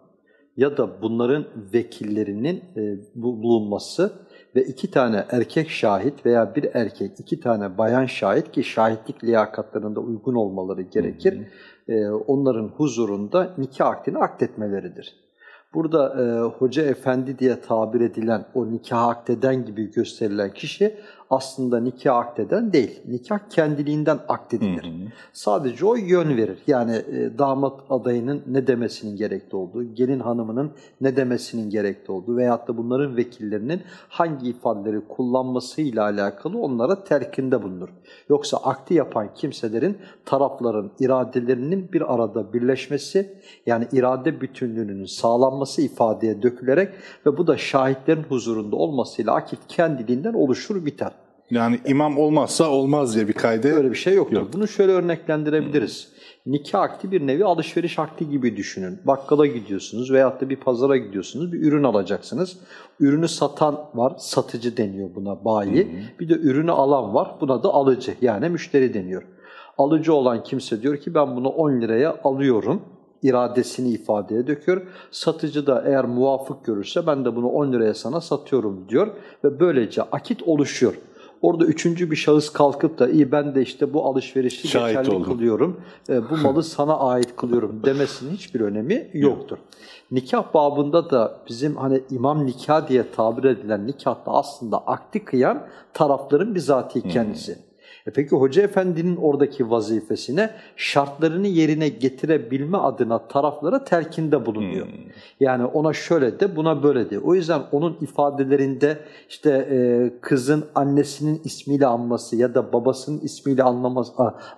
ya da bunların vekillerinin e, bulunması ve iki tane erkek şahit veya bir erkek, iki tane bayan şahit ki şahitlik liyakatlarında uygun olmaları gerekir. Hı hı. E, onların huzurunda nikah akdini akdetmeleridir. Burada e, hoca efendi diye tabir edilen o nikah akdeden gibi gösterilen kişi aslında nikah akdeden değil. Nikah kendiliğinden akdedilir. Hı hı. Sadece o yön verir. Yani e, damat adayının ne demesinin gerekli olduğu, gelin hanımının ne demesinin gerekli olduğu veyahut da bunların vekillerinin hangi ifadeleri kullanmasıyla alakalı onlara terkinde bulunur. Yoksa akdi yapan kimselerin tarafların iradelerinin bir arada birleşmesi yani irade bütünlüğünün sağlanması ifadeye dökülerek ve bu da şahitlerin huzurunda olmasıyla akit kendiliğinden oluşur biter. Yani imam olmazsa olmaz diye bir kaydı. Öyle bir şey yoktur. Yok. Bunu şöyle örneklendirebiliriz. Hmm. Nikah akti bir nevi alışveriş akti gibi düşünün. Bakkala gidiyorsunuz veyahut da bir pazara gidiyorsunuz, bir ürün alacaksınız. Ürünü satan var, satıcı deniyor buna bayi. Hmm. Bir de ürünü alan var, buna da alıcı yani müşteri deniyor. Alıcı olan kimse diyor ki ben bunu 10 liraya alıyorum iradesini ifadeye döküyor. Satıcı da eğer muvafık görürse ben de bunu 10 liraya sana satıyorum diyor ve böylece akit oluşuyor. Orada üçüncü bir şahıs kalkıp da iyi ben de işte bu alışverişi Şahit geçerli oldum. kılıyorum, e, bu [laughs] malı sana ait kılıyorum demesinin hiçbir önemi yoktur. Nikah babında da bizim hani imam nikah diye tabir edilen nikahta aslında akti kıyan tarafların bizatihi kendisi. Hmm. E peki Hoca Efendi'nin oradaki vazifesine şartlarını yerine getirebilme adına taraflara telkinde bulunuyor. Hmm. Yani ona şöyle de buna böyle de. O yüzden onun ifadelerinde işte e, kızın annesinin ismiyle anması ya da babasının ismiyle anlaması,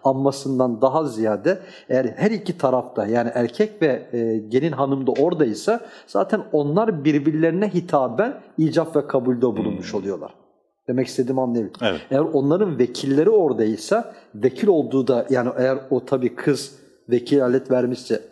anmasından daha ziyade eğer her iki tarafta yani erkek ve e, gelin hanım da oradaysa zaten onlar birbirlerine hitaben icap ve kabulde bulunmuş hmm. oluyorlar. Demek istediğimi anlayabilir. Evet. Eğer onların vekilleri oradaysa, vekil olduğu da yani eğer o tabii kız vekalet vermişse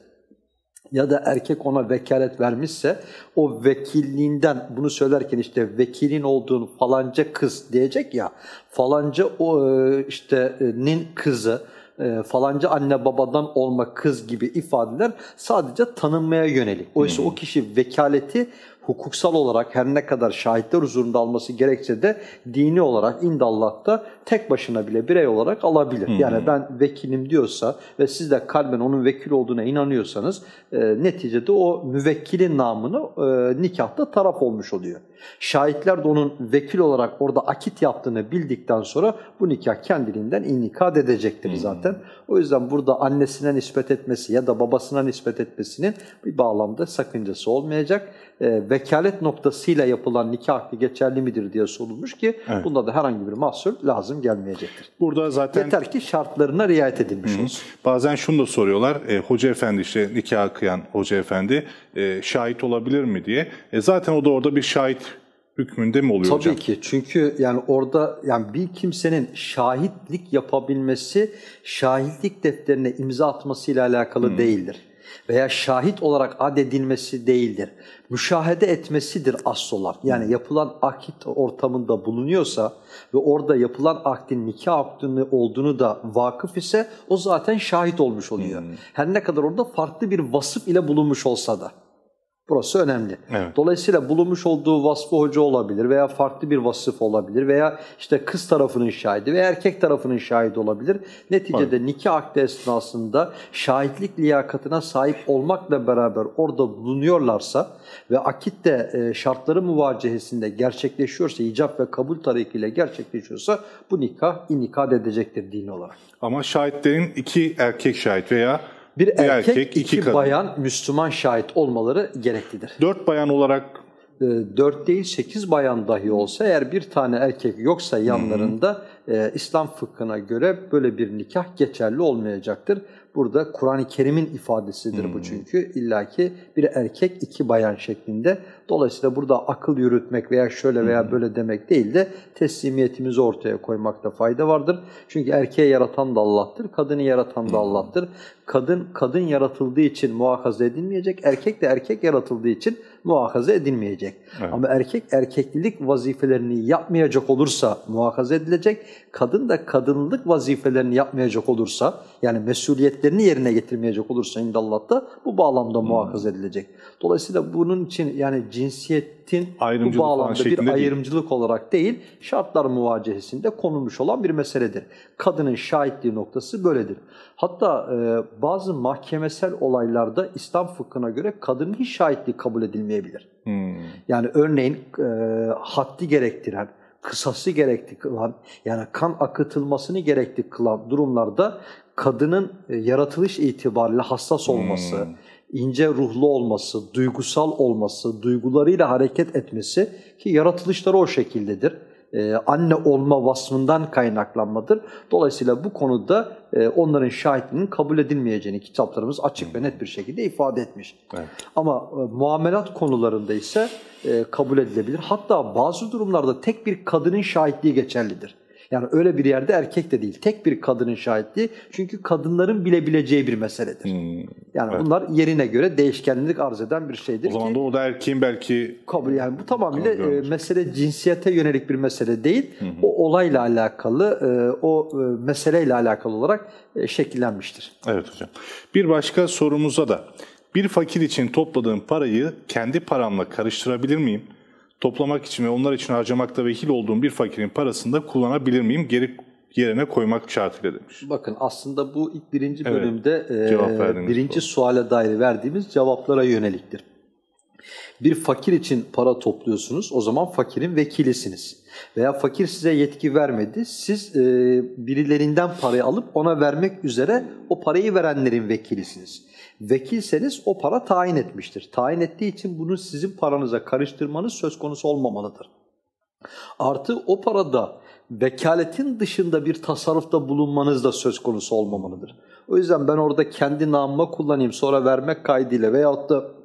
ya da erkek ona vekalet vermişse o vekilliğinden bunu söylerken işte vekilin olduğunu falanca kız diyecek ya falanca o e, işte e, nin kızı e, falanca anne babadan olma kız gibi ifadeler sadece tanınmaya yönelik. Oysa hmm. o kişi vekaleti hukuksal olarak her ne kadar şahitler huzurunda alması gerekse de dini olarak indallah'ta tek başına bile birey olarak alabilir. Hmm. Yani ben vekilim diyorsa ve siz de kalben onun vekil olduğuna inanıyorsanız e, neticede o müvekkilin namını e, nikahta taraf olmuş oluyor. Şahitler de onun vekil olarak orada akit yaptığını bildikten sonra bu nikah kendiliğinden inikad edecektir hmm. zaten. O yüzden burada annesine nispet etmesi ya da babasına nispet etmesinin bir bağlamda sakıncası olmayacak. E, vekalet noktasıyla yapılan nikah akdi geçerli midir diye sorulmuş ki evet. bunda da herhangi bir mahsur lazım gelmeyecektir. Burada zaten yeter ki şartlarına riayet edilmiş Hı. olsun. Bazen şunu da soruyorlar. E, hoca efendi işte nikah kıyan hoca efendi e, şahit olabilir mi diye. E, zaten o da orada bir şahit hükmünde mi oluyor Tabii hocam? Tabii ki. Çünkü yani orada yani bir kimsenin şahitlik yapabilmesi şahitlik defterine imza atmasıyla alakalı hmm. değildir. veya şahit olarak adedilmesi değildir. Müşahede etmesidir asıl olan. Yani yapılan akit ortamında bulunuyorsa ve orada yapılan aktin nikah akdini olduğunu da vakıf ise o zaten şahit olmuş oluyor. Her ne kadar orada farklı bir vasıf ile bulunmuş olsa da. Burası önemli. Evet. Dolayısıyla bulunmuş olduğu vasfı hoca olabilir veya farklı bir vasıf olabilir veya işte kız tarafının şahidi veya erkek tarafının şahidi olabilir. Neticede nikah akdi esnasında şahitlik liyakatına sahip olmakla beraber orada bulunuyorlarsa ve akit de e, şartları muvacehesinde gerçekleşiyorsa, icap ve kabul tarikiyle gerçekleşiyorsa bu nikah inikad edecektir din olarak. Ama şahitlerin iki erkek şahit veya Bir erkek, iki, iki kadın. bayan Müslüman şahit olmaları gereklidir. Dört bayan olarak 4 değil 8 bayan dahi olsa eğer bir tane erkek yoksa yanlarında e, İslam fıkhına göre böyle bir nikah geçerli olmayacaktır. Burada Kur'an-ı Kerim'in ifadesidir bu çünkü illaki bir erkek iki bayan şeklinde. Dolayısıyla burada akıl yürütmek veya şöyle veya böyle demek değil de teslimiyetimizi ortaya koymakta fayda vardır. Çünkü erkeği yaratan da Allah'tır, kadını yaratan da Allah'tır. Kadın kadın yaratıldığı için muhakaza edilmeyecek, erkek de erkek yaratıldığı için muhakaza edilmeyecek. Evet. Ama erkek erkeklilik vazifelerini yapmayacak olursa muhakaza edilecek. Kadın da kadınlık vazifelerini yapmayacak olursa yani mesuliyetlerini yerine getirmeyecek olursa indallah'ta bu bağlamda muhakaza edilecek. Dolayısıyla bunun için yani cinsiyetin bu Ayrımcılık falan bağlamda bir değil. ayrımcılık olarak değil şartlar muvacehesinde konulmuş olan bir meseledir. Kadının şahitliği noktası böyledir. Hatta e, bazı mahkemesel olaylarda İslam fıkhına göre kadının hiç şahitliği kabul edilmeyebilir. hmm, Yani örneğin e, haddi gerektiren, kısası gerekli kılan, yani kan akıtılmasını gerekli kılan durumlarda kadının e, yaratılış itibariyle hassas olması, ince ruhlu olması, duygusal olması, duygularıyla hareket etmesi ki yaratılışları o şekildedir. Ee, anne olma vasfından kaynaklanmadır. Dolayısıyla bu konuda e, onların şahitliğinin kabul edilmeyeceğini kitaplarımız açık ve net bir şekilde ifade etmiş. Evet. Ama e, muamelat konularında ise e, kabul edilebilir. Hatta bazı durumlarda tek bir kadının şahitliği geçerlidir. Yani öyle bir yerde erkek de değil, tek bir kadının şahitliği. Çünkü kadınların bilebileceği bir meseledir. Yani Evet. bunlar yerine göre değişkenlik arz eden bir şeydir o zaman ki da o da erkeğin belki kabul yani bu tamamıyla e, mesele cinsiyete yönelik bir mesele değil. O olayla alakalı, e, o e, meseleyle alakalı olarak e, şekillenmiştir. Evet hocam. Bir başka sorumuza da bir fakir için topladığım parayı kendi paramla karıştırabilir miyim? Toplamak için ve onlar için harcamakta vekil olduğum bir fakirin parasını da kullanabilir miyim? Geri yerine koymak şartıyla demiş. Bakın aslında bu ilk birinci Evet, bölümde e, cevap verdiğiniz birinci soru. suale dair verdiğimiz cevaplara yöneliktir. Bir fakir için para topluyorsunuz, o zaman fakirin vekilisiniz. Veya fakir size yetki vermedi, siz e, birilerinden parayı alıp ona vermek üzere o parayı verenlerin vekilisiniz. Vekilseniz o para tayin etmiştir. Tayin ettiği için bunu sizin paranıza karıştırmanız söz konusu olmamalıdır. Artı o parada vekaletin dışında bir tasarrufta bulunmanız da söz konusu olmamalıdır. O yüzden ben orada kendi namıma kullanayım sonra vermek kaydıyla veyahut da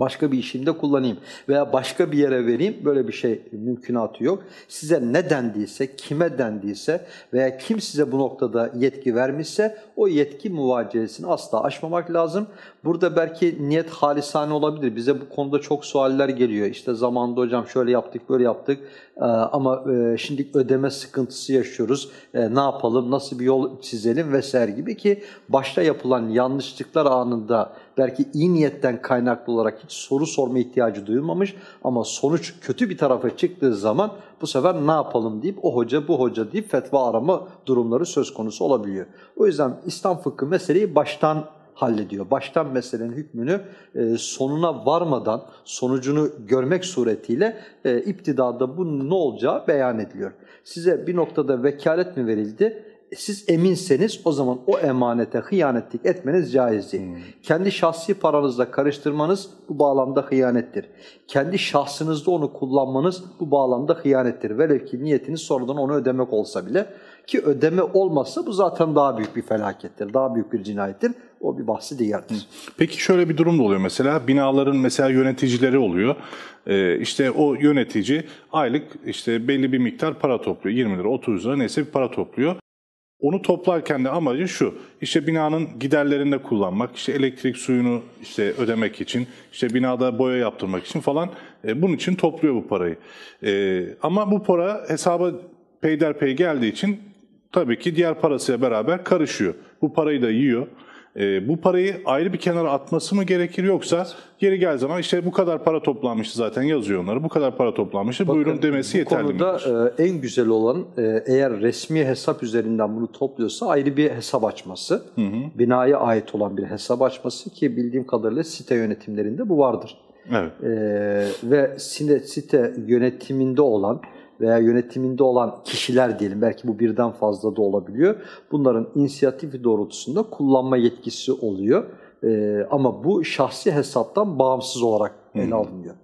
başka bir işimde kullanayım veya başka bir yere vereyim böyle bir şey mümkünatı yok. Size ne dendiyse, kime dendiyse veya kim size bu noktada yetki vermişse o yetki muvacehesini asla aşmamak lazım. Burada belki niyet halisane olabilir. Bize bu konuda çok sualler geliyor. İşte zamanında hocam şöyle yaptık, böyle yaptık Ee, ama e, şimdi ödeme sıkıntısı yaşıyoruz. Ee, ne yapalım, nasıl bir yol çizelim vesaire gibi ki başta yapılan yanlışlıklar anında belki iyi niyetten kaynaklı olarak hiç soru sorma ihtiyacı duyulmamış ama sonuç kötü bir tarafa çıktığı zaman bu sefer ne yapalım deyip o hoca bu hoca deyip fetva arama durumları söz konusu olabiliyor. O yüzden İslam fıkhı meseleyi baştan hallediyor. Baştan meselenin hükmünü e, sonuna varmadan sonucunu görmek suretiyle e, iptidada bunun ne olacağı beyan ediliyor. Size bir noktada vekalet mi verildi? Siz eminseniz o zaman o emanete hıyanetlik etmeniz caiz değil. Kendi şahsi paranızla karıştırmanız bu bağlamda hıyanettir. Kendi şahsınızda onu kullanmanız bu bağlamda hıyanettir. Velev ki niyetiniz sonradan onu ödemek olsa bile ki ödeme olmazsa bu zaten daha büyük bir felakettir, daha büyük bir cinayettir. O bir bahsi diğerdir. Peki şöyle bir durum da oluyor mesela binaların mesela yöneticileri oluyor. Ee, işte o yönetici aylık işte belli bir miktar para topluyor. 20 lira 30 lira neyse bir para topluyor. Onu toplarken de amacı şu. İşte binanın giderlerinde kullanmak, işte elektrik suyunu işte ödemek için, işte binada boya yaptırmak için falan e, bunun için topluyor bu parayı. E, ama bu para hesaba peyderpey geldiği için tabii ki diğer parasıyla beraber karışıyor. Bu parayı da yiyor. E, bu parayı ayrı bir kenara atması mı gerekir yoksa geri gel zaman işte bu kadar para toplanmıştı zaten yazıyor onları. Bu kadar para toplanmıştı buyurun demesi bu yeterli konuda e, en güzel olan e, eğer resmi hesap üzerinden bunu topluyorsa ayrı bir hesap açması. Binaya ait olan bir hesap açması ki bildiğim kadarıyla site yönetimlerinde bu vardır. Evet. E, ve site, site yönetiminde olan veya yönetiminde olan kişiler diyelim belki bu birden fazla da olabiliyor. Bunların inisiyatifi doğrultusunda kullanma yetkisi oluyor. E, ama bu şahsi hesaptan bağımsız olarak ele alınıyor.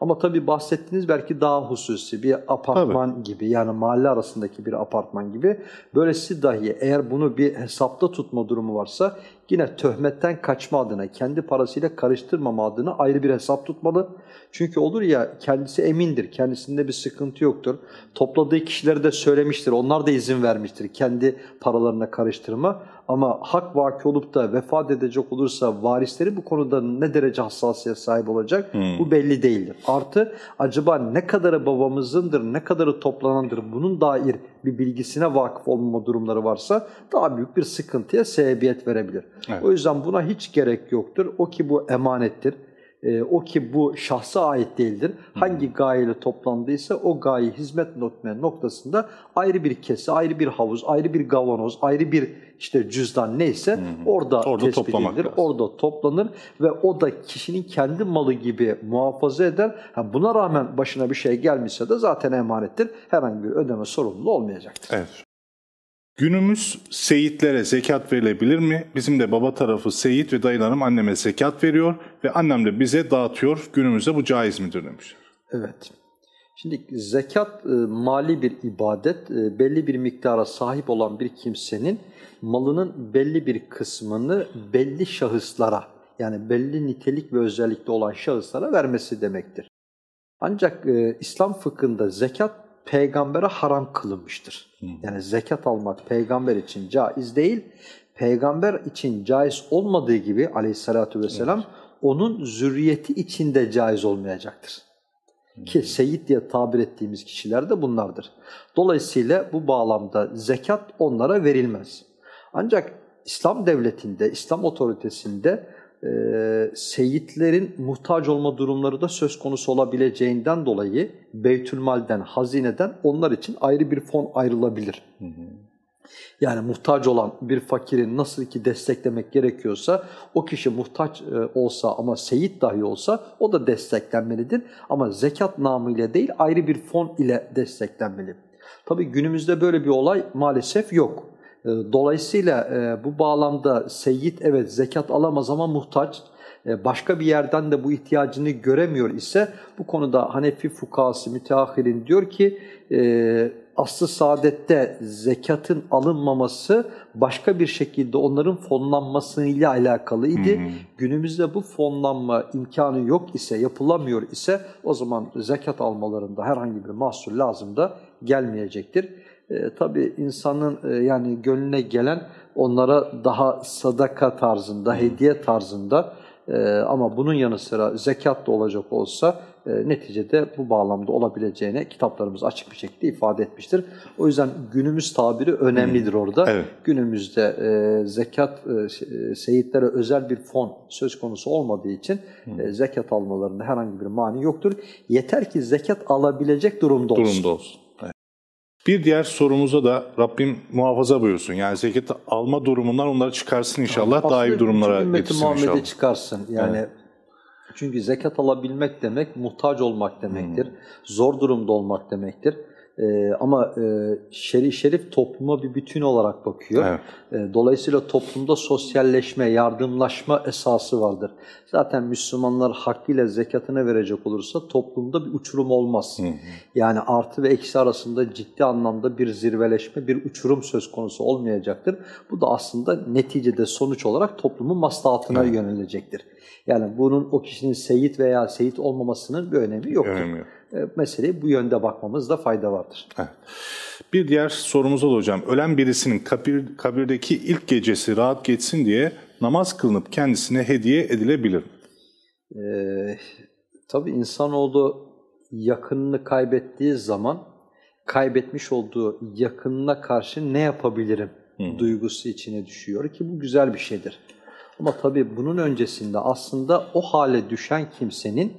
Ama tabii bahsettiğiniz belki daha hususi bir apartman gibi yani mahalle arasındaki bir apartman gibi. Böylesi dahi eğer bunu bir hesapta tutma durumu varsa yine töhmetten kaçma adına, kendi parasıyla karıştırmama adına ayrı bir hesap tutmalı. Çünkü olur ya kendisi emindir, kendisinde bir sıkıntı yoktur. Topladığı kişileri de söylemiştir, onlar da izin vermiştir kendi paralarına karıştırma. Ama hak vaki olup da vefat edecek olursa varisleri bu konuda ne derece hassasiyet sahibi olacak bu belli değildir. Artı acaba ne kadarı babamızındır, ne kadarı toplanandır bunun dair bir bilgisine vakıf olmama durumları varsa daha büyük bir sıkıntıya sebebiyet verebilir. Evet. O yüzden buna hiç gerek yoktur. O ki bu emanettir. Ee, o ki bu şahsa ait değildir. Hangi gayeyle toplandıysa o gaye hizmet nokta- noktasında ayrı bir kese, ayrı bir havuz, ayrı bir gavanoz, ayrı bir işte cüzdan neyse orada, Orada tespit edilir, lazım. orada toplanır ve o da kişinin kendi malı gibi muhafaza eder. Ha, buna rağmen başına bir şey gelmişse de zaten emanettir. Herhangi bir ödeme sorumluluğu olmayacaktır. Evet. Günümüz seyitlere zekat verilebilir mi? Bizim de baba tarafı seyit ve dayılarım anneme zekat veriyor ve annem de bize dağıtıyor. Günümüzde bu caiz midir demiş. Evet. Şimdi zekat e, mali bir ibadet. E, belli bir miktara sahip olan bir kimsenin malının belli bir kısmını belli şahıslara yani belli nitelik ve özellikte olan şahıslara vermesi demektir. Ancak e, İslam fıkhında zekat peygambere haram kılınmıştır. Yani zekat almak peygamber için caiz değil, peygamber için caiz olmadığı gibi aleyhissalatü vesselam onun zürriyeti için de caiz olmayacaktır. Ki seyit diye tabir ettiğimiz kişiler de bunlardır. Dolayısıyla bu bağlamda zekat onlara verilmez. Ancak İslam devletinde, İslam otoritesinde e, seyitlerin muhtaç olma durumları da söz konusu olabileceğinden dolayı Beytülmal'den, hazineden onlar için ayrı bir fon ayrılabilir. Yani muhtaç olan bir fakirin nasıl ki desteklemek gerekiyorsa o kişi muhtaç e, olsa ama seyit dahi olsa o da desteklenmelidir. Ama zekat namıyla değil ayrı bir fon ile desteklenmeli. Tabii günümüzde böyle bir olay maalesef yok. E, Dolayısıyla e, bu bağlamda seyit evet zekat alamaz ama muhtaç e, başka bir yerden de bu ihtiyacını göremiyor ise bu konuda Hanefi fukası müteahhirin diyor ki e, aslı saadette zekatın alınmaması başka bir şekilde onların fonlanmasıyla alakalıydı. Günümüzde bu fonlanma imkanı yok ise, yapılamıyor ise o zaman zekat almalarında herhangi bir mahsur lazım da gelmeyecektir. E, tabii insanın e, yani gönlüne gelen onlara daha sadaka tarzında, hediye tarzında e, ama bunun yanı sıra zekat da olacak olsa e, neticede bu bağlamda olabileceğine kitaplarımız açık bir şekilde ifade etmiştir. O yüzden günümüz tabiri önemlidir orada. Evet. Günümüzde e, zekat, e, e, seyitlere özel bir fon söz konusu olmadığı için e, zekat almalarında herhangi bir mani yoktur. Yeter ki zekat alabilecek durumda olsun. Durumda olsun. Evet. Bir diğer sorumuza da Rabbim muhafaza buyursun. Yani zekat alma durumundan onları çıkarsın inşallah. Daha iyi Aslında durumlara getirsin Muhammed'i inşallah. çıkarsın. Yani çünkü zekat alabilmek demek muhtaç olmak demektir. Hmm. Zor durumda olmak demektir. Ee, ama e, şer'i şerif topluma bir bütün olarak bakıyor. Evet. Ee, dolayısıyla toplumda sosyalleşme, yardımlaşma esası vardır. Zaten Müslümanlar hakkıyla zekatını verecek olursa toplumda bir uçurum olmaz. Yani artı ve eksi arasında ciddi anlamda bir zirveleşme, bir uçurum söz konusu olmayacaktır. Bu da aslında neticede sonuç olarak toplumun maslahatına yönelecektir. Yani bunun o kişinin seyit veya seyit olmamasının bir önemi yoktur. Önemi yok. E, meseleye bu yönde bakmamızda fayda vardır. Evet. Bir diğer sorumuz oldu hocam. Ölen birisinin kabir, kabirdeki ilk gecesi rahat geçsin diye namaz kılınıp kendisine hediye edilebilir. Ee, tabii insanoğlu yakınını kaybettiği zaman kaybetmiş olduğu yakınına karşı ne yapabilirim hmm. duygusu içine düşüyor ki bu güzel bir şeydir. Ama tabii bunun öncesinde aslında o hale düşen kimsenin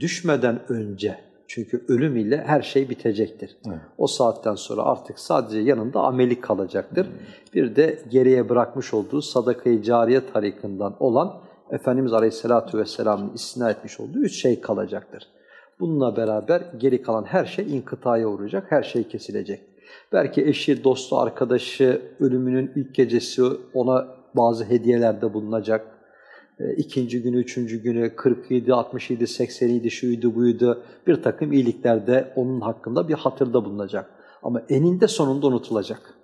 düşmeden önce çünkü ölüm ile her şey bitecektir. Evet. O saatten sonra artık sadece yanında ameli kalacaktır. Hmm. Bir de geriye bırakmış olduğu sadakayı cariye tarikinden olan Efendimiz Aleyhisselatü Vesselam'ın istina etmiş olduğu üç şey kalacaktır. Bununla beraber geri kalan her şey inkıtaya uğrayacak, her şey kesilecek. Belki eşi, dostu, arkadaşı ölümünün ilk gecesi ona bazı hediyelerde bulunacak. E, ikinci günü, üçüncü günü 47, 67, 87 şuydu buydu bir takım iyiliklerde onun hakkında bir hatırda bulunacak. Ama eninde sonunda unutulacak.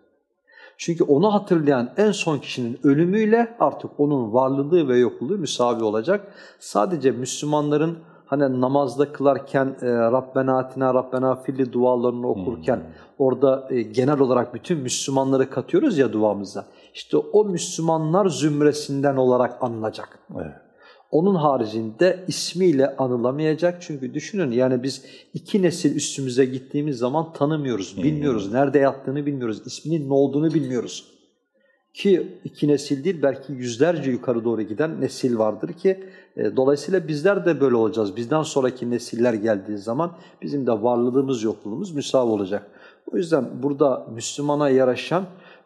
Çünkü onu hatırlayan en son kişinin ölümüyle artık onun varlığı ve yokluğu müsavi olacak. Sadece Müslümanların hani namazda kılarken e, Rabbena atina Rabbena filli dualarını okurken hmm. orada e, genel olarak bütün Müslümanları katıyoruz ya duamıza. İşte o Müslümanlar zümresinden olarak anılacak. Evet. Onun haricinde ismiyle anılamayacak. Çünkü düşünün yani biz iki nesil üstümüze gittiğimiz zaman tanımıyoruz, bilmiyoruz. Nerede yattığını bilmiyoruz, isminin ne olduğunu bilmiyoruz. Ki iki nesil değil belki yüzlerce yukarı doğru giden nesil vardır ki e, dolayısıyla bizler de böyle olacağız. Bizden sonraki nesiller geldiği zaman bizim de varlığımız yokluğumuz müsav olacak. O yüzden burada Müslümana yaraşan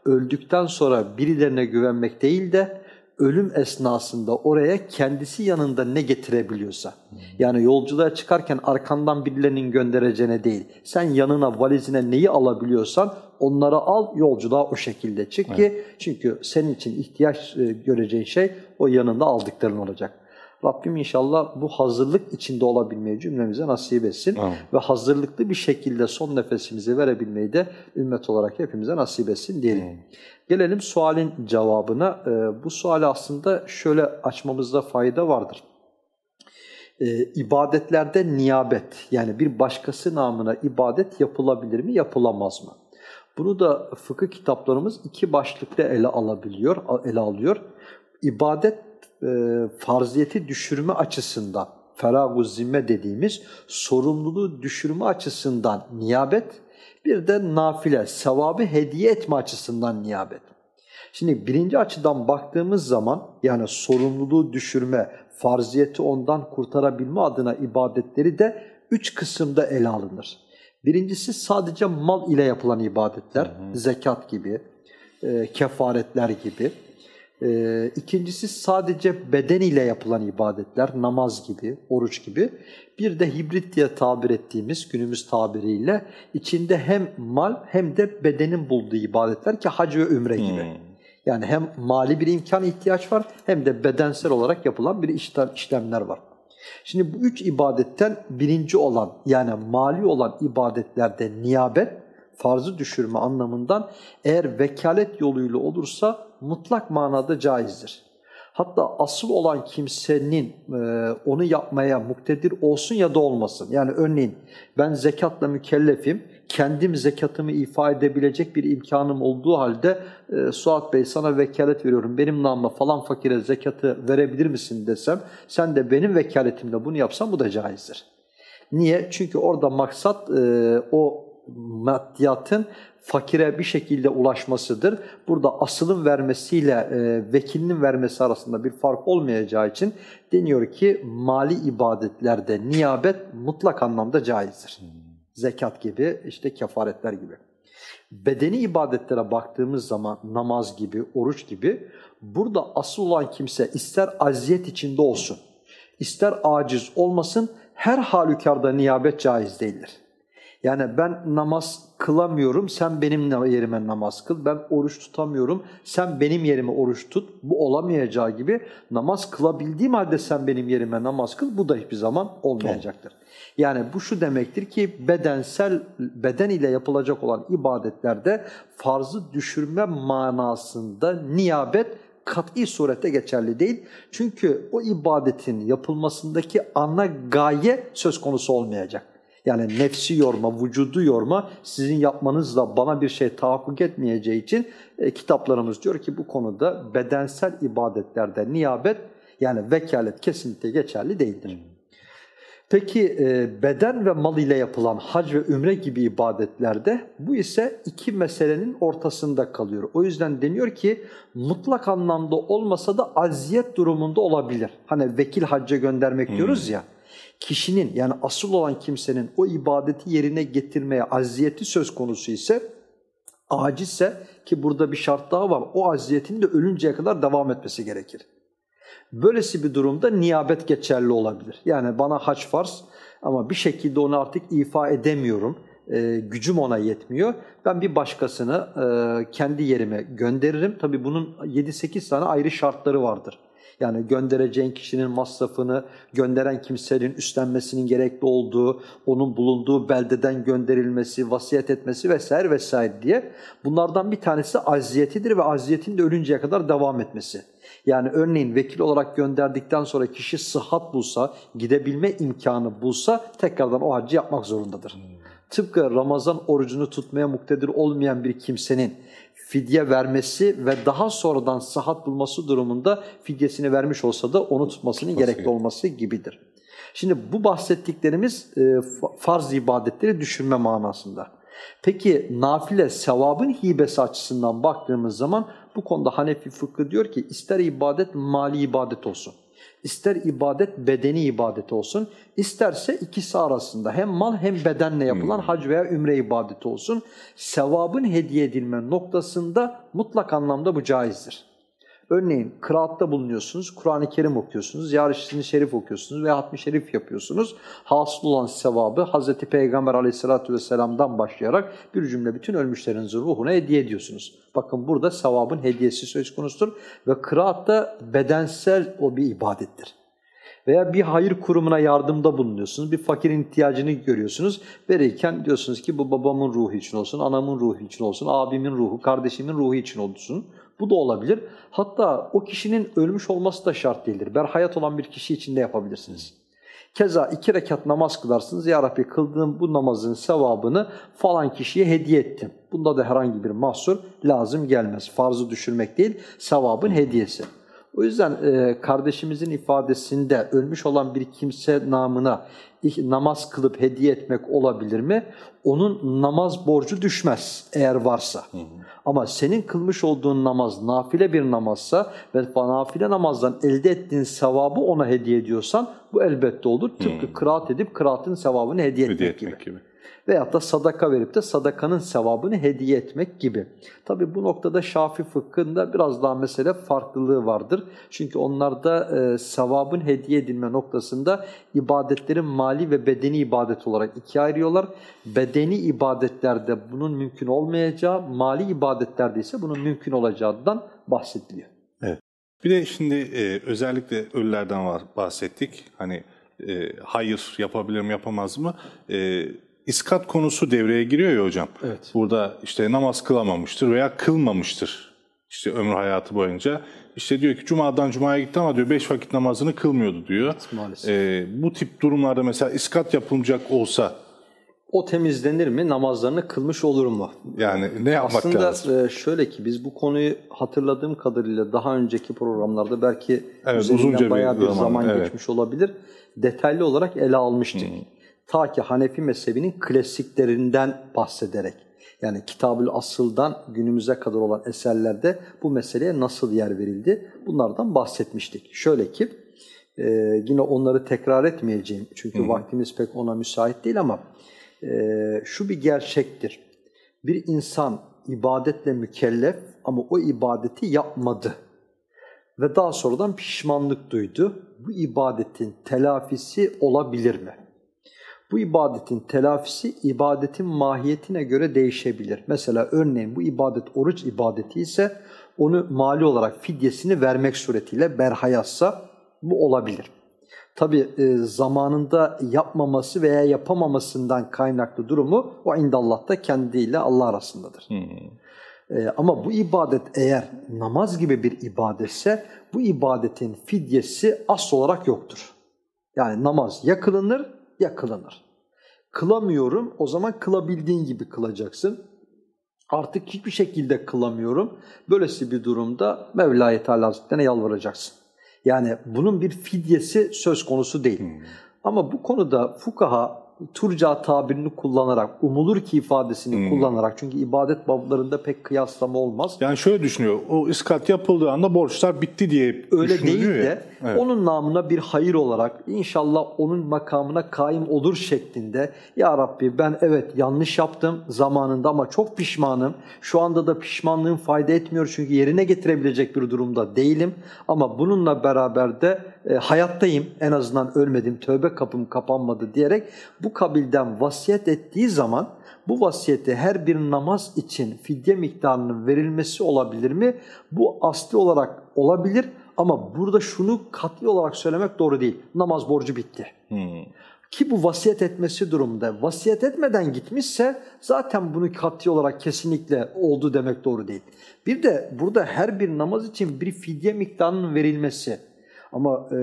öldükten sonra birilerine güvenmek değil de ölüm esnasında oraya kendisi yanında ne getirebiliyorsa. Yani yolculuğa çıkarken arkandan birilerinin göndereceğine değil. Sen yanına valizine neyi alabiliyorsan onları al yolculuğa o şekilde çık ki evet. çünkü senin için ihtiyaç e, göreceğin şey o yanında aldıkların olacak. Rabbim inşallah bu hazırlık içinde olabilmeyi cümlemize nasip etsin. Amin. Ve hazırlıklı bir şekilde son nefesimizi verebilmeyi de ümmet olarak hepimize nasip etsin diyelim. Amin. Gelelim sualin cevabına. Ee, bu suali aslında şöyle açmamızda fayda vardır. Ee, ibadetlerde niyabet yani bir başkası namına ibadet yapılabilir mi yapılamaz mı? Bunu da fıkıh kitaplarımız iki başlıkta ele alabiliyor, ele alıyor. İbadet e, farziyeti düşürme açısından, feragu zimme dediğimiz sorumluluğu düşürme açısından niyabet, bir de nafile, sevabı hediye etme açısından niyabet. Şimdi birinci açıdan baktığımız zaman yani sorumluluğu düşürme, farziyeti ondan kurtarabilme adına ibadetleri de üç kısımda ele alınır. Birincisi sadece mal ile yapılan ibadetler, hı hı. zekat gibi, e, kefaretler gibi. Ee, ikincisi sadece beden ile yapılan ibadetler, namaz gibi, oruç gibi. Bir de hibrit diye tabir ettiğimiz günümüz tabiriyle içinde hem mal hem de bedenin bulduğu ibadetler ki hac ve ümre gibi. Hmm. Yani hem mali bir imkan ihtiyaç var hem de bedensel olarak yapılan bir işlemler var. Şimdi bu üç ibadetten birinci olan yani mali olan ibadetlerde niyabet, farzı düşürme anlamından eğer vekalet yoluyla olursa mutlak manada caizdir. Hatta asıl olan kimsenin e, onu yapmaya muktedir olsun ya da olmasın. Yani örneğin ben zekatla mükellefim, kendim zekatımı ifa edebilecek bir imkanım olduğu halde e, Suat Bey sana vekalet veriyorum, benim namıma falan fakire zekatı verebilir misin desem, sen de benim vekaletimle bunu yapsan bu da caizdir. Niye? Çünkü orada maksat e, o maddiyatın fakire bir şekilde ulaşmasıdır. Burada asılın vermesiyle e, vekilinin vermesi arasında bir fark olmayacağı için deniyor ki mali ibadetlerde niyabet mutlak anlamda caizdir. Zekat gibi, işte kefaretler gibi. Bedeni ibadetlere baktığımız zaman namaz gibi, oruç gibi burada asıl olan kimse ister aziyet içinde olsun, ister aciz olmasın her halükarda niyabet caiz değildir. Yani ben namaz kılamıyorum, sen benim yerime namaz kıl. Ben oruç tutamıyorum, sen benim yerime oruç tut. Bu olamayacağı gibi namaz kılabildiğim halde sen benim yerime namaz kıl. Bu da hiçbir zaman olmayacaktır. Yani bu şu demektir ki bedensel, beden ile yapılacak olan ibadetlerde farzı düşürme manasında niyabet kat'i surette geçerli değil. Çünkü o ibadetin yapılmasındaki ana gaye söz konusu olmayacak. Yani nefsi yorma, vücudu yorma sizin yapmanızla bana bir şey tahakkuk etmeyeceği için e, kitaplarımız diyor ki bu konuda bedensel ibadetlerde niyabet yani vekalet kesinlikle geçerli değildir. Peki e, beden ve mal ile yapılan hac ve ümre gibi ibadetlerde bu ise iki meselenin ortasında kalıyor. O yüzden deniyor ki mutlak anlamda olmasa da aziyet durumunda olabilir. Hani vekil hacca göndermek diyoruz ya. Kişinin yani asıl olan kimsenin o ibadeti yerine getirmeye aziyeti söz konusu ise acizse ki burada bir şart daha var. O aziyetin de ölünceye kadar devam etmesi gerekir. Böylesi bir durumda niyabet geçerli olabilir. Yani bana haç farz ama bir şekilde onu artık ifa edemiyorum. E, gücüm ona yetmiyor. Ben bir başkasını e, kendi yerime gönderirim. Tabii bunun 7-8 tane ayrı şartları vardır. Yani göndereceğin kişinin masrafını, gönderen kimsenin üstlenmesinin gerekli olduğu, onun bulunduğu beldeden gönderilmesi, vasiyet etmesi vesaire vesaire diye. Bunlardan bir tanesi aziyetidir ve aziyetin de ölünceye kadar devam etmesi. Yani örneğin vekil olarak gönderdikten sonra kişi sıhhat bulsa, gidebilme imkanı bulsa tekrardan o haccı yapmak zorundadır. Hmm. Tıpkı Ramazan orucunu tutmaya muktedir olmayan bir kimsenin fidye vermesi ve daha sonradan sıhhat bulması durumunda fidyesini vermiş olsa da onu tutmasının Tutması gerekli olması gibidir. Şimdi bu bahsettiklerimiz e, farz ibadetleri düşürme manasında. Peki nafile sevabın hibesi açısından baktığımız zaman bu konuda Hanefi fıkhı diyor ki ister ibadet mali ibadet olsun, ister ibadet bedeni ibadet olsun, isterse ikisi arasında hem mal hem bedenle yapılan hmm. hac veya ümre ibadeti olsun. Sevabın hediye edilme noktasında mutlak anlamda bu caizdir. Örneğin kıraatta bulunuyorsunuz, Kur'an-ı Kerim okuyorsunuz, Yarışını Şerif okuyorsunuz veya Hatmi Şerif yapıyorsunuz. Hasıl olan sevabı Hz. Peygamber aleyhissalatü vesselam'dan başlayarak bir cümle bütün ölmüşlerinizin ruhuna hediye ediyorsunuz. Bakın burada sevabın hediyesi söz konusudur ve kıraat bedensel o bir ibadettir. Veya bir hayır kurumuna yardımda bulunuyorsunuz, bir fakirin ihtiyacını görüyorsunuz. Verirken diyorsunuz ki bu babamın ruhu için olsun, anamın ruhu için olsun, abimin ruhu, kardeşimin ruhu için olsun. Bu da olabilir. Hatta o kişinin ölmüş olması da şart değildir. Berhayat olan bir kişi için de yapabilirsiniz. Keza iki rekat namaz kılarsınız. Ya Rabbi kıldığım bu namazın sevabını falan kişiye hediye ettim. Bunda da herhangi bir mahsur lazım gelmez. Farzı düşürmek değil, sevabın hediyesi. O yüzden e, kardeşimizin ifadesinde ölmüş olan bir kimse namına namaz kılıp hediye etmek olabilir mi? Onun namaz borcu düşmez eğer varsa. Hı hı. Ama senin kılmış olduğun namaz nafile bir namazsa ve nafile namazdan elde ettiğin sevabı ona hediye ediyorsan bu elbette olur. Tıpkı hmm. kıraat edip kıraatın sevabını hediye etmek, hediye etmek gibi. gibi. Veyahut da sadaka verip de sadakanın sevabını hediye etmek gibi. Tabi bu noktada Şafi fıkhında biraz daha mesele farklılığı vardır. Çünkü onlarda e, sevabın hediye edilme noktasında ibadetlerin mali ve bedeni ibadet olarak ikiye ayırıyorlar. Bedeni ibadetlerde bunun mümkün olmayacağı, mali ibadetlerde ise bunun mümkün olacağından bahsediliyor. Bir de şimdi e, özellikle ölülerden bahsettik. Hani e, hayır yapabilir yapamaz mı? E, iskat konusu devreye giriyor ya hocam. Evet. Burada işte namaz kılamamıştır veya kılmamıştır. İşte ömrü hayatı boyunca. İşte diyor ki cumadan cumaya gitti ama diyor beş vakit namazını kılmıyordu diyor. Maalesef. Ee, bu tip durumlarda mesela iskat yapılacak olsa o temizlenir mi? Namazlarını kılmış olur mu? Yani ne yapmak Aslında lazım? Aslında şöyle ki biz bu konuyu hatırladığım kadarıyla daha önceki programlarda belki evet, uzunca bayağı bir zaman, zaman evet. geçmiş olabilir. Detaylı olarak ele almıştık. Hmm. Ta ki Hanefi mezhebinin klasiklerinden bahsederek yani Kitab-ül Asıl'dan günümüze kadar olan eserlerde bu meseleye nasıl yer verildi bunlardan bahsetmiştik. Şöyle ki e, yine onları tekrar etmeyeceğim çünkü Hı. vaktimiz pek ona müsait değil ama e, şu bir gerçektir. Bir insan ibadetle mükellef ama o ibadeti yapmadı ve daha sonradan pişmanlık duydu. Bu ibadetin telafisi olabilir mi? Bu ibadetin telafisi ibadetin mahiyetine göre değişebilir. Mesela örneğin bu ibadet oruç ibadeti ise onu mali olarak fidyesini vermek suretiyle berhayatsa bu olabilir. Tabi e, zamanında yapmaması veya yapamamasından kaynaklı durumu o indallah'ta kendiyle Allah arasındadır. Hmm. E, ama bu ibadet eğer namaz gibi bir ibadetse bu ibadetin fidyesi asıl olarak yoktur. Yani namaz ya kılınır ya kılınır. Kılamıyorum. O zaman kılabildiğin gibi kılacaksın. Artık hiçbir şekilde kılamıyorum. Böylesi bir durumda Mevla-i Teala Hazretlerine yalvaracaksın. Yani bunun bir fidyesi söz konusu değil. Hmm. Ama bu konuda fukaha turca tabirini kullanarak, umulur ki ifadesini hmm. kullanarak çünkü ibadet bablarında pek kıyaslama olmaz. Yani şöyle düşünüyor, o iskat yapıldığı anda borçlar bitti diye Öyle değil de ya. Evet. onun namına bir hayır olarak inşallah onun makamına kaim olur şeklinde Ya Rabbi ben evet yanlış yaptım zamanında ama çok pişmanım. Şu anda da pişmanlığım fayda etmiyor çünkü yerine getirebilecek bir durumda değilim. Ama bununla beraber de e, hayattayım en azından ölmedim, tövbe kapım kapanmadı diyerek bu kabilden vasiyet ettiği zaman bu vasiyette her bir namaz için fidye miktarının verilmesi olabilir mi? Bu asli olarak olabilir ama burada şunu katli olarak söylemek doğru değil. Namaz borcu bitti. Hmm. Ki bu vasiyet etmesi durumda vasiyet etmeden gitmişse zaten bunu katli olarak kesinlikle oldu demek doğru değil. Bir de burada her bir namaz için bir fidye miktarının verilmesi ama e,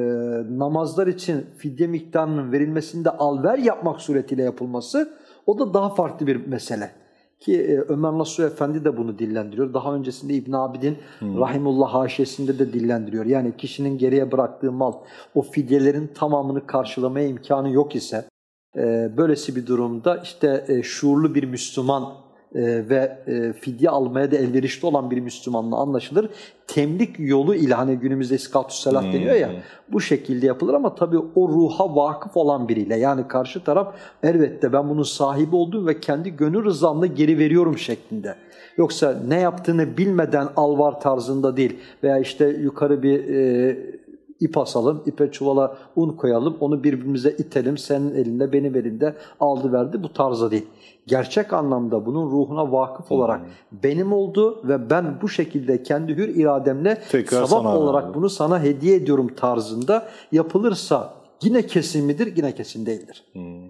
namazlar için fidye miktarının verilmesinde alver yapmak suretiyle yapılması o da daha farklı bir mesele. Ki e, Ömer Nasuh Efendi de bunu dillendiriyor. Daha öncesinde İbn Abidin hmm. Rahimullah haşiyesinde de dillendiriyor. Yani kişinin geriye bıraktığı mal o fidyelerin tamamını karşılamaya imkanı yok ise e, böylesi bir durumda işte e, şuurlu bir Müslüman e, ve e, fidye almaya da elverişli olan bir Müslümanla anlaşılır. Temlik yolu ile hani günümüzde iskatü selah hmm. deniyor ya bu şekilde yapılır ama tabii o ruha vakıf olan biriyle yani karşı taraf elbette ben bunun sahibi olduğum ve kendi gönül rızamla geri veriyorum şeklinde. Yoksa ne yaptığını bilmeden alvar tarzında değil veya işte yukarı bir e, ip asalım, ipe çuvala un koyalım, onu birbirimize itelim, senin elinde benim elimde aldı verdi bu tarzda değil gerçek anlamda bunun ruhuna vakıf olarak hmm. benim oldu ve ben bu şekilde kendi hür irademle Tekrar sabah olarak bunu sana hediye ediyorum tarzında yapılırsa yine kesin midir? Yine kesin değildir. Hmm.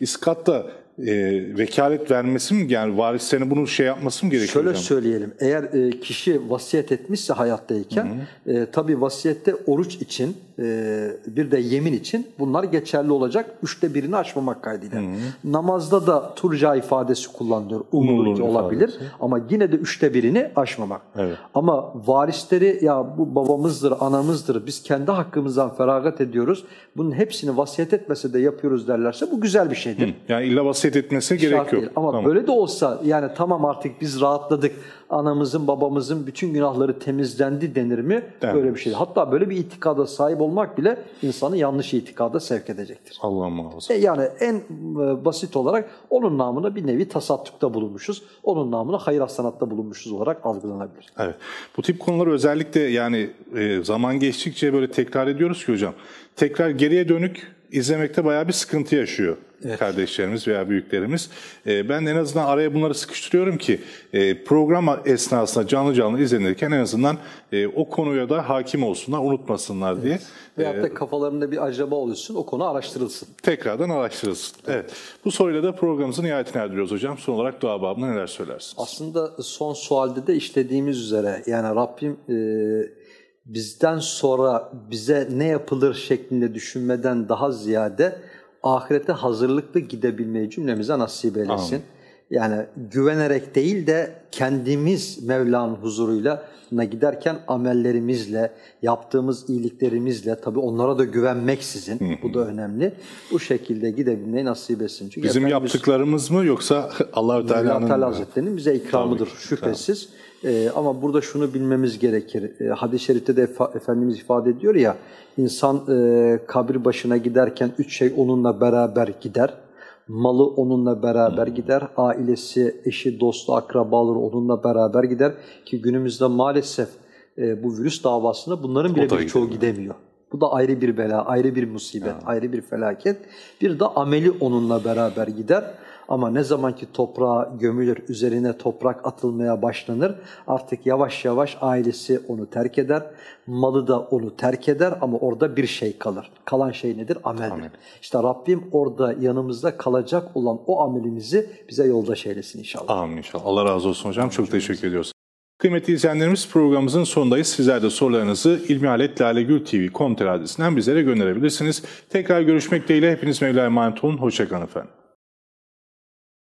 İskatta e, vekalet vermesi mi yani varislerine bunu şey yapması mı gerekiyor Şöyle hocam? söyleyelim. Eğer e, kişi vasiyet etmişse hayattayken hı hı. E, tabi vasiyette oruç için e, bir de yemin için bunlar geçerli olacak. Üçte birini aşmamak kaydıyla. Hı hı. Namazda da turca ifadesi kullanılıyor. Umulur ki olabilir. Ifadesi. Ama yine de üçte birini aşmamak. Evet. Ama varisleri ya bu babamızdır, anamızdır. Biz kendi hakkımızdan feragat ediyoruz. Bunun hepsini vasiyet etmese de yapıyoruz derlerse bu güzel bir şeydir. Hı. Yani illa vasiyet etmesine gerek yok. Değil. Ama tamam. böyle de olsa yani tamam artık biz rahatladık. Anamızın, babamızın bütün günahları temizlendi denir mi? Evet. Böyle bir şey. Hatta böyle bir itikada sahip olmak bile insanı yanlış itikada sevk edecektir. Allah muhafaza. E yani en e, basit olarak onun namına bir nevi tasattukta bulunmuşuz. Onun namına hayır hasanatta bulunmuşuz olarak algılanabilir. Evet. Bu tip konuları özellikle yani e, zaman geçtikçe böyle tekrar ediyoruz ki hocam. Tekrar geriye dönük izlemekte bayağı bir sıkıntı yaşıyor evet. kardeşlerimiz veya büyüklerimiz. E, ben en azından araya bunları sıkıştırıyorum ki e, program esnasında canlı canlı izlenirken en azından e, o konuya da hakim olsunlar, unutmasınlar diye. Evet. Veyahut da kafalarında bir acaba oluşsun, o konu araştırılsın. Tekrardan araştırılsın. Evet. evet. Bu soruyla da programımızın nihayetine erdiriyoruz hocam. Son olarak dua babına neler söylersiniz? Aslında son sualde de işlediğimiz üzere yani Rabbim... E, bizden sonra bize ne yapılır şeklinde düşünmeden daha ziyade ahirete hazırlıklı gidebilmeyi cümlemize nasip eylesin. Amin. Yani güvenerek değil de kendimiz Mevla'nın huzuruyla giderken amellerimizle, yaptığımız iyiliklerimizle tabi onlara da güvenmeksizin bu da önemli. Bu şekilde gidebilmeyi nasip etsin. Çünkü Bizim yaptıklarımız mı yoksa Allah-u Teala'nın Teala Hazretleri'nin bize ikramıdır tabii, şüphesiz. Tabii. Ee, ama burada şunu bilmemiz gerekir. Ee, hadis-i şerifte de Efendimiz ifade ediyor ya, insan e, kabir başına giderken üç şey onunla beraber gider. Malı onunla beraber gider, ailesi, eşi, dostu, akrabaları onunla beraber gider. Ki günümüzde maalesef e, bu virüs davasında bunların bile birçoğu gidemiyor. Bu da ayrı bir bela, ayrı bir musibet, ha. ayrı bir felaket. Bir de ameli onunla beraber gider. Ama ne zaman ki toprağa gömülür, üzerine toprak atılmaya başlanır, artık yavaş yavaş ailesi onu terk eder, malı da onu terk eder ama orada bir şey kalır. Kalan şey nedir? Ameldir. Amin. İşte Rabbim orada yanımızda kalacak olan o amelimizi bize yoldaş eylesin inşallah. Amin inşallah. Allah razı olsun hocam. Çok teşekkür ediyoruz. Kıymetli izleyenlerimiz programımızın sonundayız. Sizler de sorularınızı ilmihaletlalegültv.com adresinden bizlere gönderebilirsiniz. Tekrar görüşmek dileğiyle hepiniz Mevla'ya emanet olun. Hoşçakalın efendim.